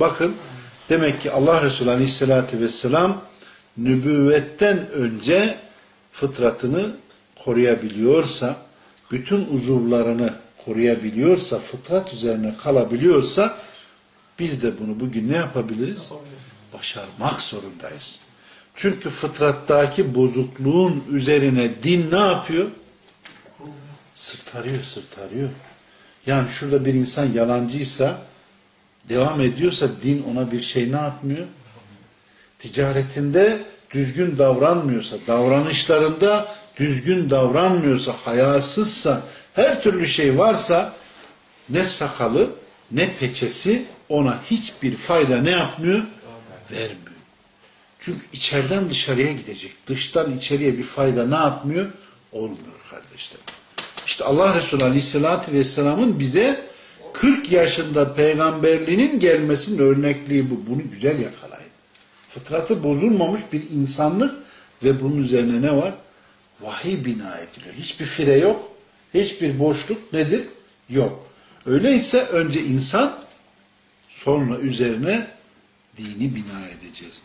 Speaker 1: Bakın demek ki Allah Resulü Aleyhisselatü Vesselam nübüvvetten önce fıtratını koruyabiliyorsa, bütün uzuvlarını koruyabiliyorsa, fıtrat üzerine kalabiliyorsa biz de bunu bugün ne yapabiliriz? Başarmak zorundayız. Çünkü fıtrattaki bozukluğun üzerine din ne yapıyor? Sırtarıyor, sırtarıyor. Yani şurada bir insan yalancıysa, devam ediyorsa din ona bir şey ne yapmıyor? Ticaretinde düzgün davranmıyorsa, davranışlarında düzgün davranmıyorsa, hayasızsa, her türlü şey varsa ne sakalı ne peçesi ona hiçbir fayda ne yapmıyor? Vermiyor. Çünkü içeriden dışarıya gidecek. Dıştan içeriye bir fayda ne yapmıyor? Olmuyor kardeşler. İşte Allah Resulü Aleyhisselatü Vesselam'ın bize 40 yaşında peygamberliğinin gelmesinin örnekliği bu. Bunu güzel yakalayın. Fıtratı bozulmamış bir insanlık ve bunun üzerine ne var? Vahiy bina ediliyor. Hiçbir fire yok. Hiçbir boşluk nedir? Yok. Öyleyse önce insan sonra üzerine dini bina edeceğiz.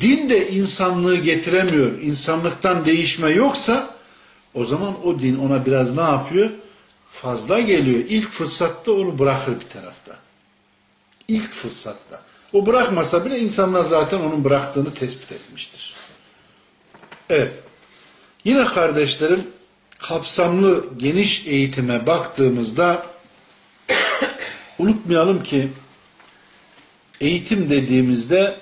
Speaker 1: Din de insanlığı getiremiyor. İnsanlıktan değişme yoksa o zaman o din ona biraz ne yapıyor? Fazla geliyor. İlk fırsatta onu bırakır bir tarafta. İlk fırsatta. O bırakmasa bile insanlar zaten onun bıraktığını tespit etmiştir. Evet. Yine kardeşlerim kapsamlı geniş eğitime baktığımızda unutmayalım ki eğitim dediğimizde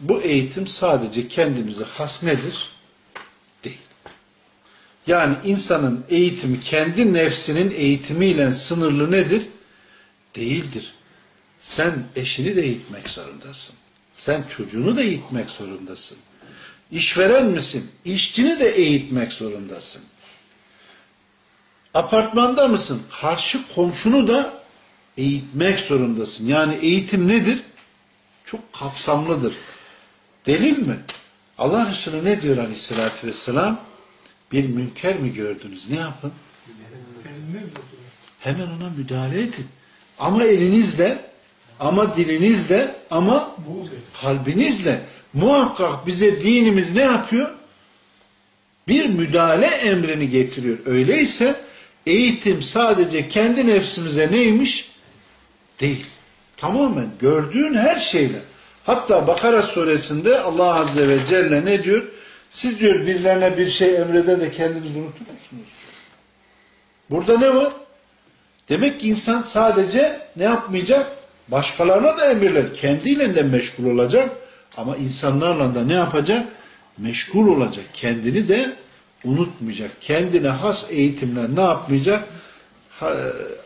Speaker 1: bu eğitim sadece kendimize has nedir? Değil. Yani insanın eğitimi kendi nefsinin eğitimiyle sınırlı nedir? Değildir. Sen eşini de eğitmek zorundasın. Sen çocuğunu da eğitmek zorundasın. İşveren misin? İşçini de eğitmek zorundasın. Apartmanda mısın? Karşı komşunu da eğitmek zorundasın. Yani eğitim nedir? Çok kapsamlıdır. Delil mi? Allah Resulü ne diyor aleyhissalatü vesselam? Bir münker mi gördünüz? Ne yapın? Hemen ona müdahale edin. Ama elinizle, ama dilinizle, ama kalbinizle. Muhakkak bize dinimiz ne yapıyor? Bir müdahale emrini getiriyor. Öyleyse eğitim sadece kendi nefsimize neymiş? Değil. Tamamen gördüğün her şeyle. Hatta Bakara suresinde Allah Azze ve Celle ne diyor? Siz diyor birilerine bir şey emreder de kendinizi unutur musunuz? Burada ne var? Demek ki insan sadece ne yapmayacak? Başkalarına da emirler. Kendiyle de meşgul olacak. Ama insanlarla da ne yapacak? Meşgul olacak. Kendini de unutmayacak. Kendine has eğitimler ne yapmayacak?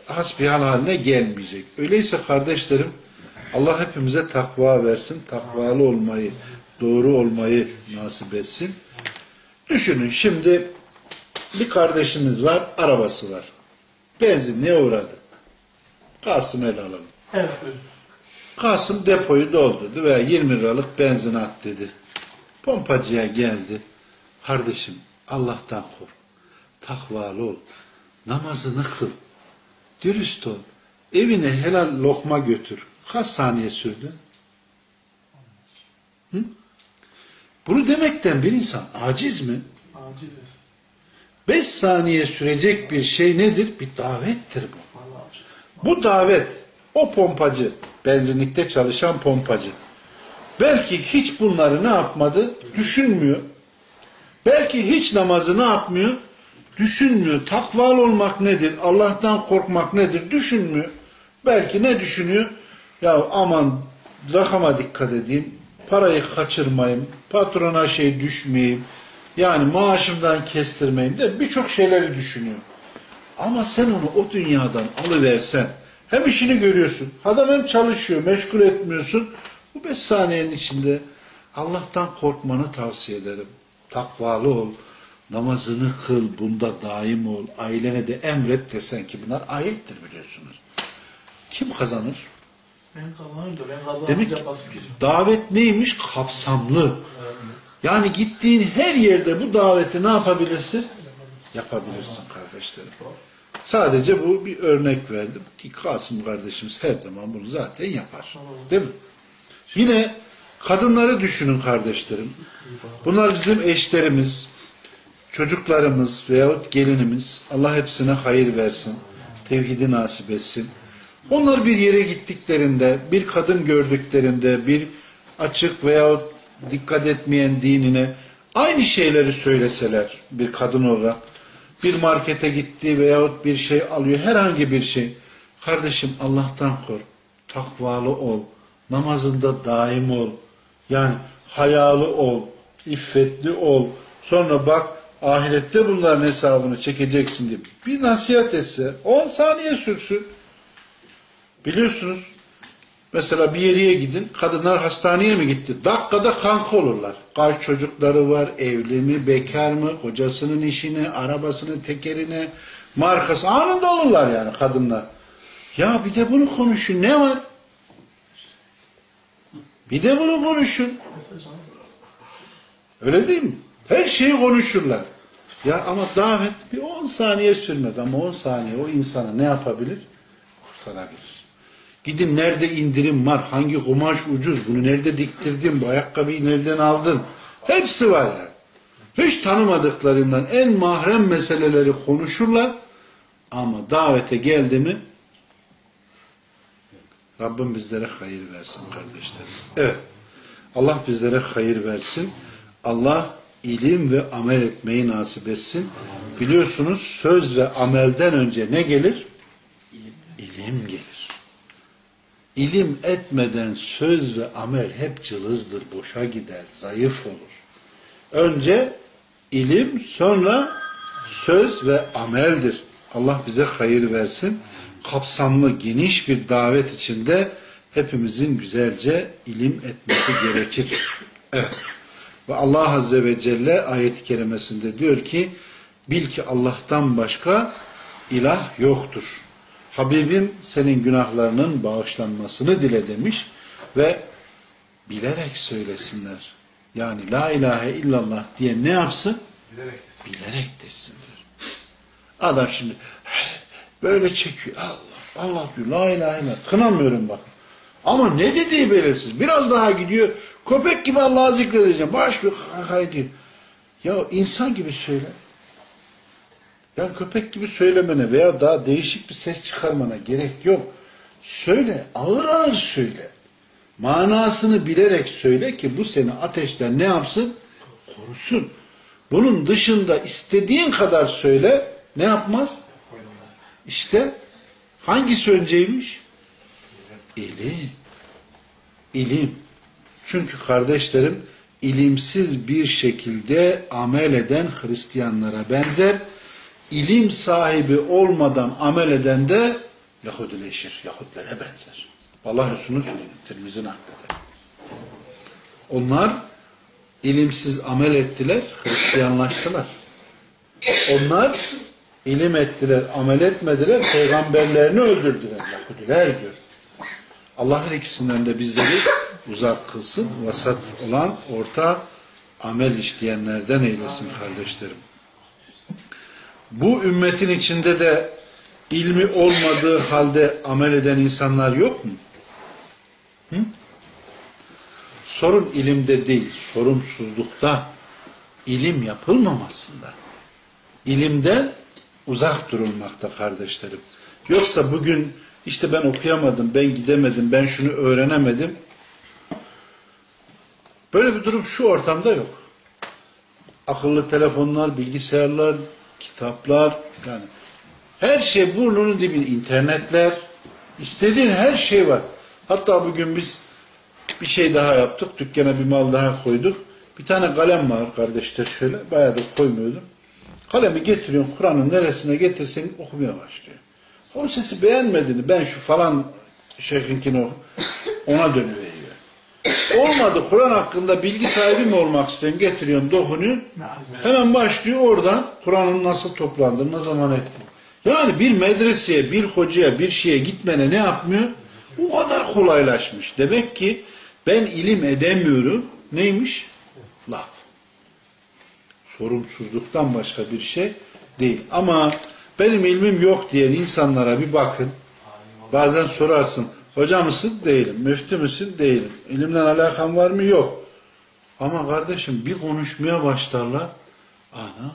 Speaker 1: Hasbihal haline gelmeyecek. Öyleyse kardeşlerim Allah hepimize takva versin. Takvalı olmayı, doğru olmayı nasip etsin. Düşünün şimdi bir kardeşimiz var, arabası var. Benzinliğe uğradı. Kasım el alalım.
Speaker 2: Evet.
Speaker 1: Kasım depoyu doldurdu veya 20 liralık benzin at dedi. Pompacıya geldi. Kardeşim Allah'tan kork. Takvalı ol. Namazını kıl. Dürüst ol. Evine helal lokma götür. Kaç saniye sürdü? Hı? Bunu demekten bir insan aciz mi?
Speaker 2: Aciziz.
Speaker 1: Beş saniye sürecek bir şey nedir? Bir davettir bu. Bu davet o pompacı, benzinlikte çalışan pompacı. Belki hiç bunları ne yapmadı? Düşünmüyor. Belki hiç namazı ne yapmıyor? Düşünmüyor. Takvalı olmak nedir? Allah'tan korkmak nedir? Düşünmüyor. Belki ne düşünüyor? Ya aman rakama dikkat edeyim. Parayı kaçırmayayım. Patrona şey düşmeyeyim. Yani maaşımdan kestirmeyeyim de birçok şeyleri düşünüyor. Ama sen onu o dünyadan alıversen hem işini görüyorsun. Adam hem çalışıyor, meşgul etmiyorsun. Bu beş saniyenin içinde Allah'tan korkmanı tavsiye ederim. Takvalı ol. Namazını kıl. Bunda daim ol. Ailene de emret desen ki bunlar ayettir biliyorsunuz. Kim kazanır?
Speaker 2: Ben kazanırım da ben kazanınca
Speaker 1: Demek ki davet neymiş? Kapsamlı. Yani gittiğin her yerde bu daveti ne yapabilirsin? Yapabilirsin kardeşlerim. Sadece bu bir örnek verdim ki Kasım kardeşimiz her zaman bunu zaten yapar. Değil mi? Yine kadınları düşünün kardeşlerim. Bunlar bizim eşlerimiz, çocuklarımız veyahut gelinimiz. Allah hepsine hayır versin. Tevhidi nasip etsin. Onlar bir yere gittiklerinde, bir kadın gördüklerinde, bir açık veyahut dikkat etmeyen dinine aynı şeyleri söyleseler bir kadın olarak bir markete gitti veyahut bir şey alıyor herhangi bir şey kardeşim Allah'tan kork takvalı ol namazında daim ol yani hayalı ol iffetli ol sonra bak ahirette bunların hesabını çekeceksin diye bir nasihat etse 10 saniye sürsün biliyorsunuz Mesela bir yere gidin, kadınlar hastaneye mi gitti? Dakikada kanka olurlar. Kaç çocukları var, evli mi, bekar mı, kocasının işine, arabasının tekerine, markası, anında olurlar yani kadınlar. Ya bir de bunu konuşun, ne var? Bir de bunu konuşun. Öyle değil mi? Her şeyi konuşurlar. Ya ama davet bir 10 saniye sürmez ama 10 saniye o insanı ne yapabilir? Kurtarabilir. Gidin nerede indirim var, hangi kumaş ucuz, bunu nerede diktirdin, bu ayakkabıyı nereden aldın. Hepsi var yani. Hiç tanımadıklarından en mahrem meseleleri konuşurlar ama davete geldi mi Rabbim bizlere hayır versin kardeşlerim. Evet. Allah bizlere hayır versin. Allah ilim ve amel etmeyi nasip etsin. Biliyorsunuz söz ve amelden önce ne gelir? İlim gelir. İlim etmeden söz ve amel hep cılızdır, boşa gider, zayıf olur. Önce ilim, sonra söz ve ameldir. Allah bize hayır versin. Kapsamlı, geniş bir davet içinde hepimizin güzelce ilim etmesi gerekir. Evet. Ve Allah Azze ve Celle ayet-i kerimesinde diyor ki bil ki Allah'tan başka ilah yoktur. Habibim senin günahlarının bağışlanmasını dile demiş ve bilerek söylesinler. Yani la ilahe illallah diye ne yapsın?
Speaker 3: Bilerek desin.
Speaker 1: Bilerek desinler. Adam şimdi böyle çekiyor. Allah Allah diyor la ilahe illallah. Kınamıyorum bak. Ama ne dediği belirsiz. Biraz daha gidiyor. Köpek gibi Allah'ı zikredeceğim. Başlıyor hay diyor. Ya insan gibi söyle. Yani köpek gibi söylemene veya daha değişik bir ses çıkarmana gerek yok. Söyle. Ağır ağır söyle. Manasını bilerek söyle ki bu seni ateşten ne yapsın? Korusun. Bunun dışında istediğin kadar söyle ne yapmaz? İşte hangisi önceymiş? İlim. İlim. Çünkü kardeşlerim ilimsiz bir şekilde amel eden Hristiyanlara benzer. İlim sahibi olmadan amel eden de Yahudileşir. Yahudilere benzer. Allah Resulü'nün söylediği, Tirmiz'in nakleder. Onlar ilimsiz amel ettiler, Hristiyanlaştılar. Onlar ilim ettiler, amel etmediler, peygamberlerini öldürdüler. Yahudiler diyor. Allah her ikisinden de bizleri uzak kılsın, vasat olan orta amel işleyenlerden eylesin kardeşlerim. Bu ümmetin içinde de ilmi olmadığı halde amel eden insanlar yok mu? Hı? Sorun ilimde değil, sorumsuzlukta, ilim yapılmamasında. İlimden uzak durulmakta kardeşlerim. Yoksa bugün işte ben okuyamadım, ben gidemedim, ben şunu öğrenemedim. Böyle bir durum şu ortamda yok. Akıllı telefonlar, bilgisayarlar, kitaplar, yani her şey burnunun dibinde. internetler, istediğin her şey var. Hatta bugün biz bir şey daha yaptık. Dükkana bir mal daha koyduk. Bir tane kalem var kardeşler şöyle. Bayağı da koymuyordum. Kalemi getiriyorsun Kur'an'ın neresine getirsen okumaya başlıyor. O sesi beğenmediğini ben şu falan şeyhinkini ona dönüveriyor. Olmadı Kur'an hakkında bilgi sahibi mi olmak istiyorsun? Getiriyorsun dokunuyorsun. Hemen başlıyor oradan Kur'an'ın nasıl toplandığını ne zaman ettiğini. Yani bir medreseye, bir hocaya, bir şeye gitmene ne yapmıyor? O kadar kolaylaşmış. Demek ki ben ilim edemiyorum. Neymiş? Laf. Sorumsuzluktan başka bir şey değil. Ama benim ilmim yok diyen insanlara bir bakın. Bazen sorarsın. Hoca mısın? Değilim. Müftü müsün? Değilim. İlimle alakan var mı? Yok. Ama kardeşim bir konuşmaya başlarlar. Ana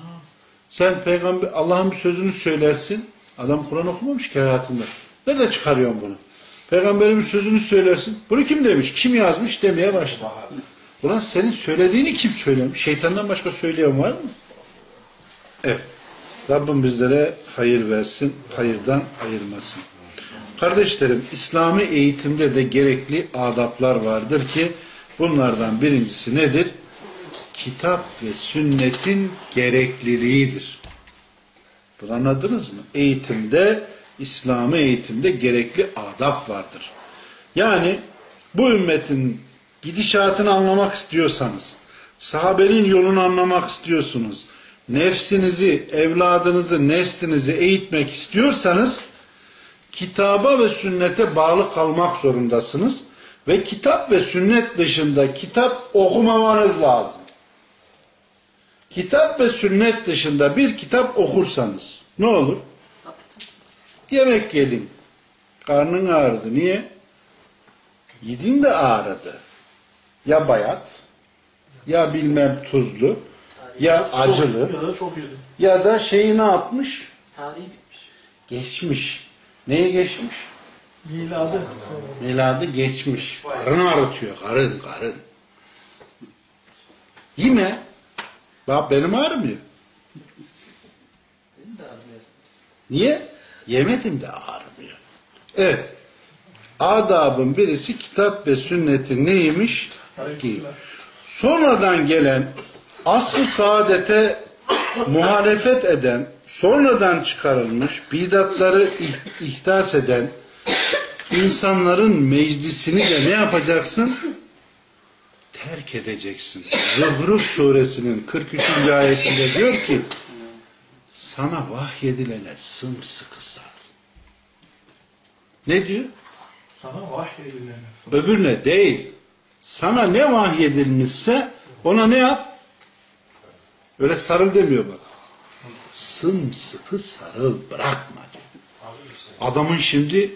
Speaker 1: sen peygamber Allah'ın bir sözünü söylersin. Adam Kur'an okumamış ki hayatında. Nerede çıkarıyorsun bunu? Peygamberin bir sözünü söylersin. Bunu kim demiş? Kim yazmış demeye başlar. Ulan senin söylediğini kim söylemiş? Şeytandan başka söyleyen var mı? Evet. Rabbim bizlere hayır versin, hayırdan ayırmasın. Kardeşlerim, İslami eğitimde de gerekli adaplar vardır ki bunlardan birincisi nedir? Kitap ve sünnetin gerekliliğidir. Bunu anladınız mı? Eğitimde, İslami eğitimde gerekli adap vardır. Yani bu ümmetin gidişatını anlamak istiyorsanız, sahabenin yolunu anlamak istiyorsunuz, nefsinizi, evladınızı, neslinizi eğitmek istiyorsanız, kitaba ve sünnete bağlı kalmak zorundasınız ve kitap ve sünnet dışında kitap okumamanız lazım. Kitap ve sünnet dışında bir kitap okursanız ne olur? Yemek yedin. Karnın ağrıdı. Niye? Yedin de ağrıdı. Ya bayat, ya bilmem tuzlu, ya acılı,
Speaker 2: Ya da
Speaker 1: şeyi ne yapmış?
Speaker 4: Tarihi bitmiş.
Speaker 1: Geçmiş. Neye geçmiş?
Speaker 2: Miladı.
Speaker 1: Miladı geçmiş. Karın ağrıtıyor. Karın, karın. Yeme. Bak benim ağrımıyor.
Speaker 4: Benim de ağrıyor.
Speaker 1: Niye? Yemedim de ağrımıyor. Evet. adabın birisi kitap ve sünnetin neymiş? Ki sonradan gelen asıl saadete muhalefet eden, sonradan çıkarılmış bidatları ih- ihdas eden insanların meclisini de ne yapacaksın? Terk edeceksin. Zuhruf suresinin 43. ayetinde diyor ki sana vahyedilene sımsıkı sar. Ne diyor?
Speaker 2: Sana vahyedilen.
Speaker 1: Öbürüne değil. Sana ne vahyedilmişse ona ne yap? Öyle sarıl demiyor bak. Sımsıkı sarıl bırakma. Adamın şimdi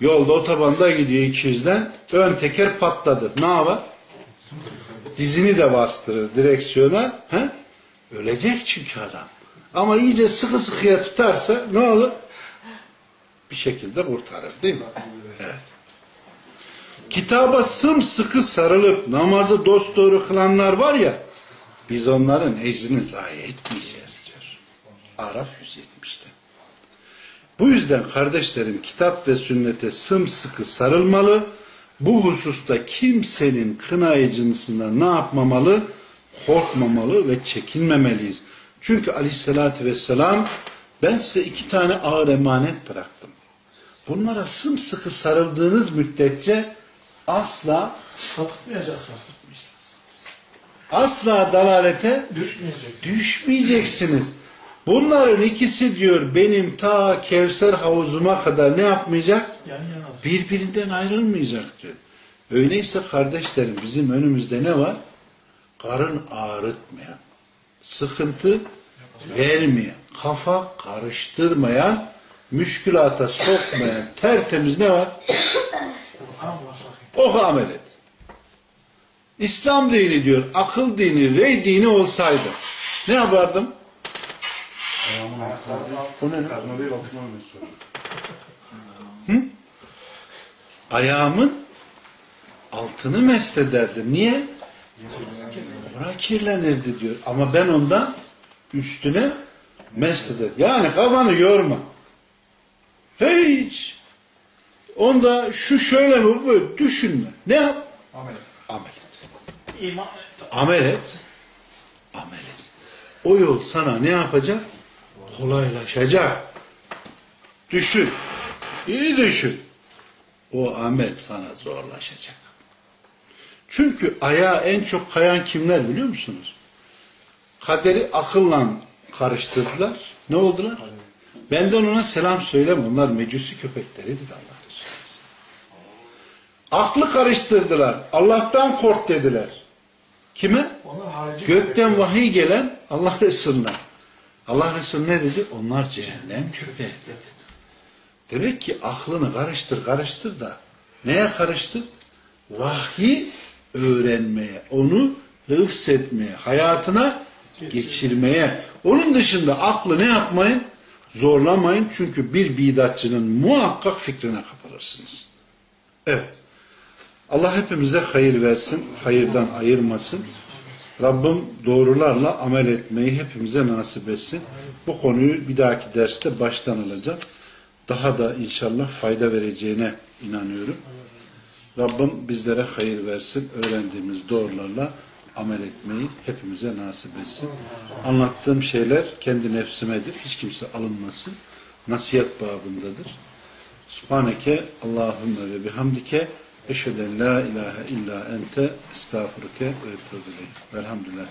Speaker 1: yolda otobanda gidiyor 200'den ön teker patladı. Ne yapar? Dizini de bastırır direksiyona. He? Ölecek çünkü adam. Ama iyice sıkı sıkıya tutarsa ne olur? Bir şekilde kurtarır değil mi? Evet. Kitaba sımsıkı sarılıp namazı dosdoğru kılanlar var ya biz onların ecrini zayi etmeyeceğiz diyor. Araf 170'te. Bu yüzden kardeşlerim kitap ve sünnete sımsıkı sarılmalı. Bu hususta kimsenin kınayıcısından ne yapmamalı? Korkmamalı ve çekinmemeliyiz. Çünkü aleyhissalatü vesselam ben size iki tane ağır emanet bıraktım. Bunlara sımsıkı sarıldığınız müddetçe asla
Speaker 2: Sapıtmayacaksın.
Speaker 1: asla dalalete
Speaker 2: Düşmeyeceksin.
Speaker 1: düşmeyeceksiniz. Bunların ikisi diyor benim ta Kevser havuzuma kadar ne yapmayacak?
Speaker 2: Yan yana.
Speaker 1: Birbirinden ayrılmayacak diyor. Öyleyse kardeşlerim bizim önümüzde ne var? Karın ağrıtmayan, sıkıntı vermeyen, kafa karıştırmayan, müşkülata sokmayan tertemiz ne var?
Speaker 2: Allah bakayım.
Speaker 1: O amel et. İslam dini diyor, akıl dini, rey dini olsaydı ne yapardım? O ne? Hı? Ayağımın altını meslederdim. Niye? Ora kirlenirdi diyor. Ama ben ondan üstüne mesleder. Yani kafanı yorma. Hiç. Onda şu şöyle mi bu böyle düşünme. Ne yap?
Speaker 2: Amel.
Speaker 1: Amel et.
Speaker 2: İman et.
Speaker 1: Amel et. Amel et. O yol sana ne yapacak? Kolaylaşacak. Düşün. İyi düşün. O amel sana zorlaşacak. Çünkü ayağa en çok kayan kimler biliyor musunuz? Kaderi akılla karıştırdılar. Ne oldular? Benden ona selam söyleme. Onlar mecusi köpekleri dedi Allah. Aklı karıştırdılar. Allah'tan kork dediler. Kime? Gökten vahiy gelen Allah Resulü'ne. Allah Resulü ne dedi? Onlar cehennem köpeği dedi. Demek ki aklını karıştır karıştır da neye karıştır? Vahyi öğrenmeye, onu hıfzetmeye, hayatına geçirmeye. Onun dışında aklı ne yapmayın? Zorlamayın. Çünkü bir bidatçının muhakkak fikrine kapılırsınız. Evet. Allah hepimize hayır versin, hayırdan ayırmasın. Rabbim doğrularla amel etmeyi hepimize nasip etsin. Bu konuyu bir dahaki derste baştan alacağım. Daha da inşallah fayda vereceğine inanıyorum. Rabbim bizlere hayır versin. Öğrendiğimiz doğrularla amel etmeyi hepimize nasip etsin. Anlattığım şeyler kendi nefsimedir. Hiç kimse alınmasın. Nasihat babındadır. Subhaneke Allahümme ve bihamdike eşheden la ilahe illa ente estağfuruke ve etûbü ileyk. Velhamdülillahi.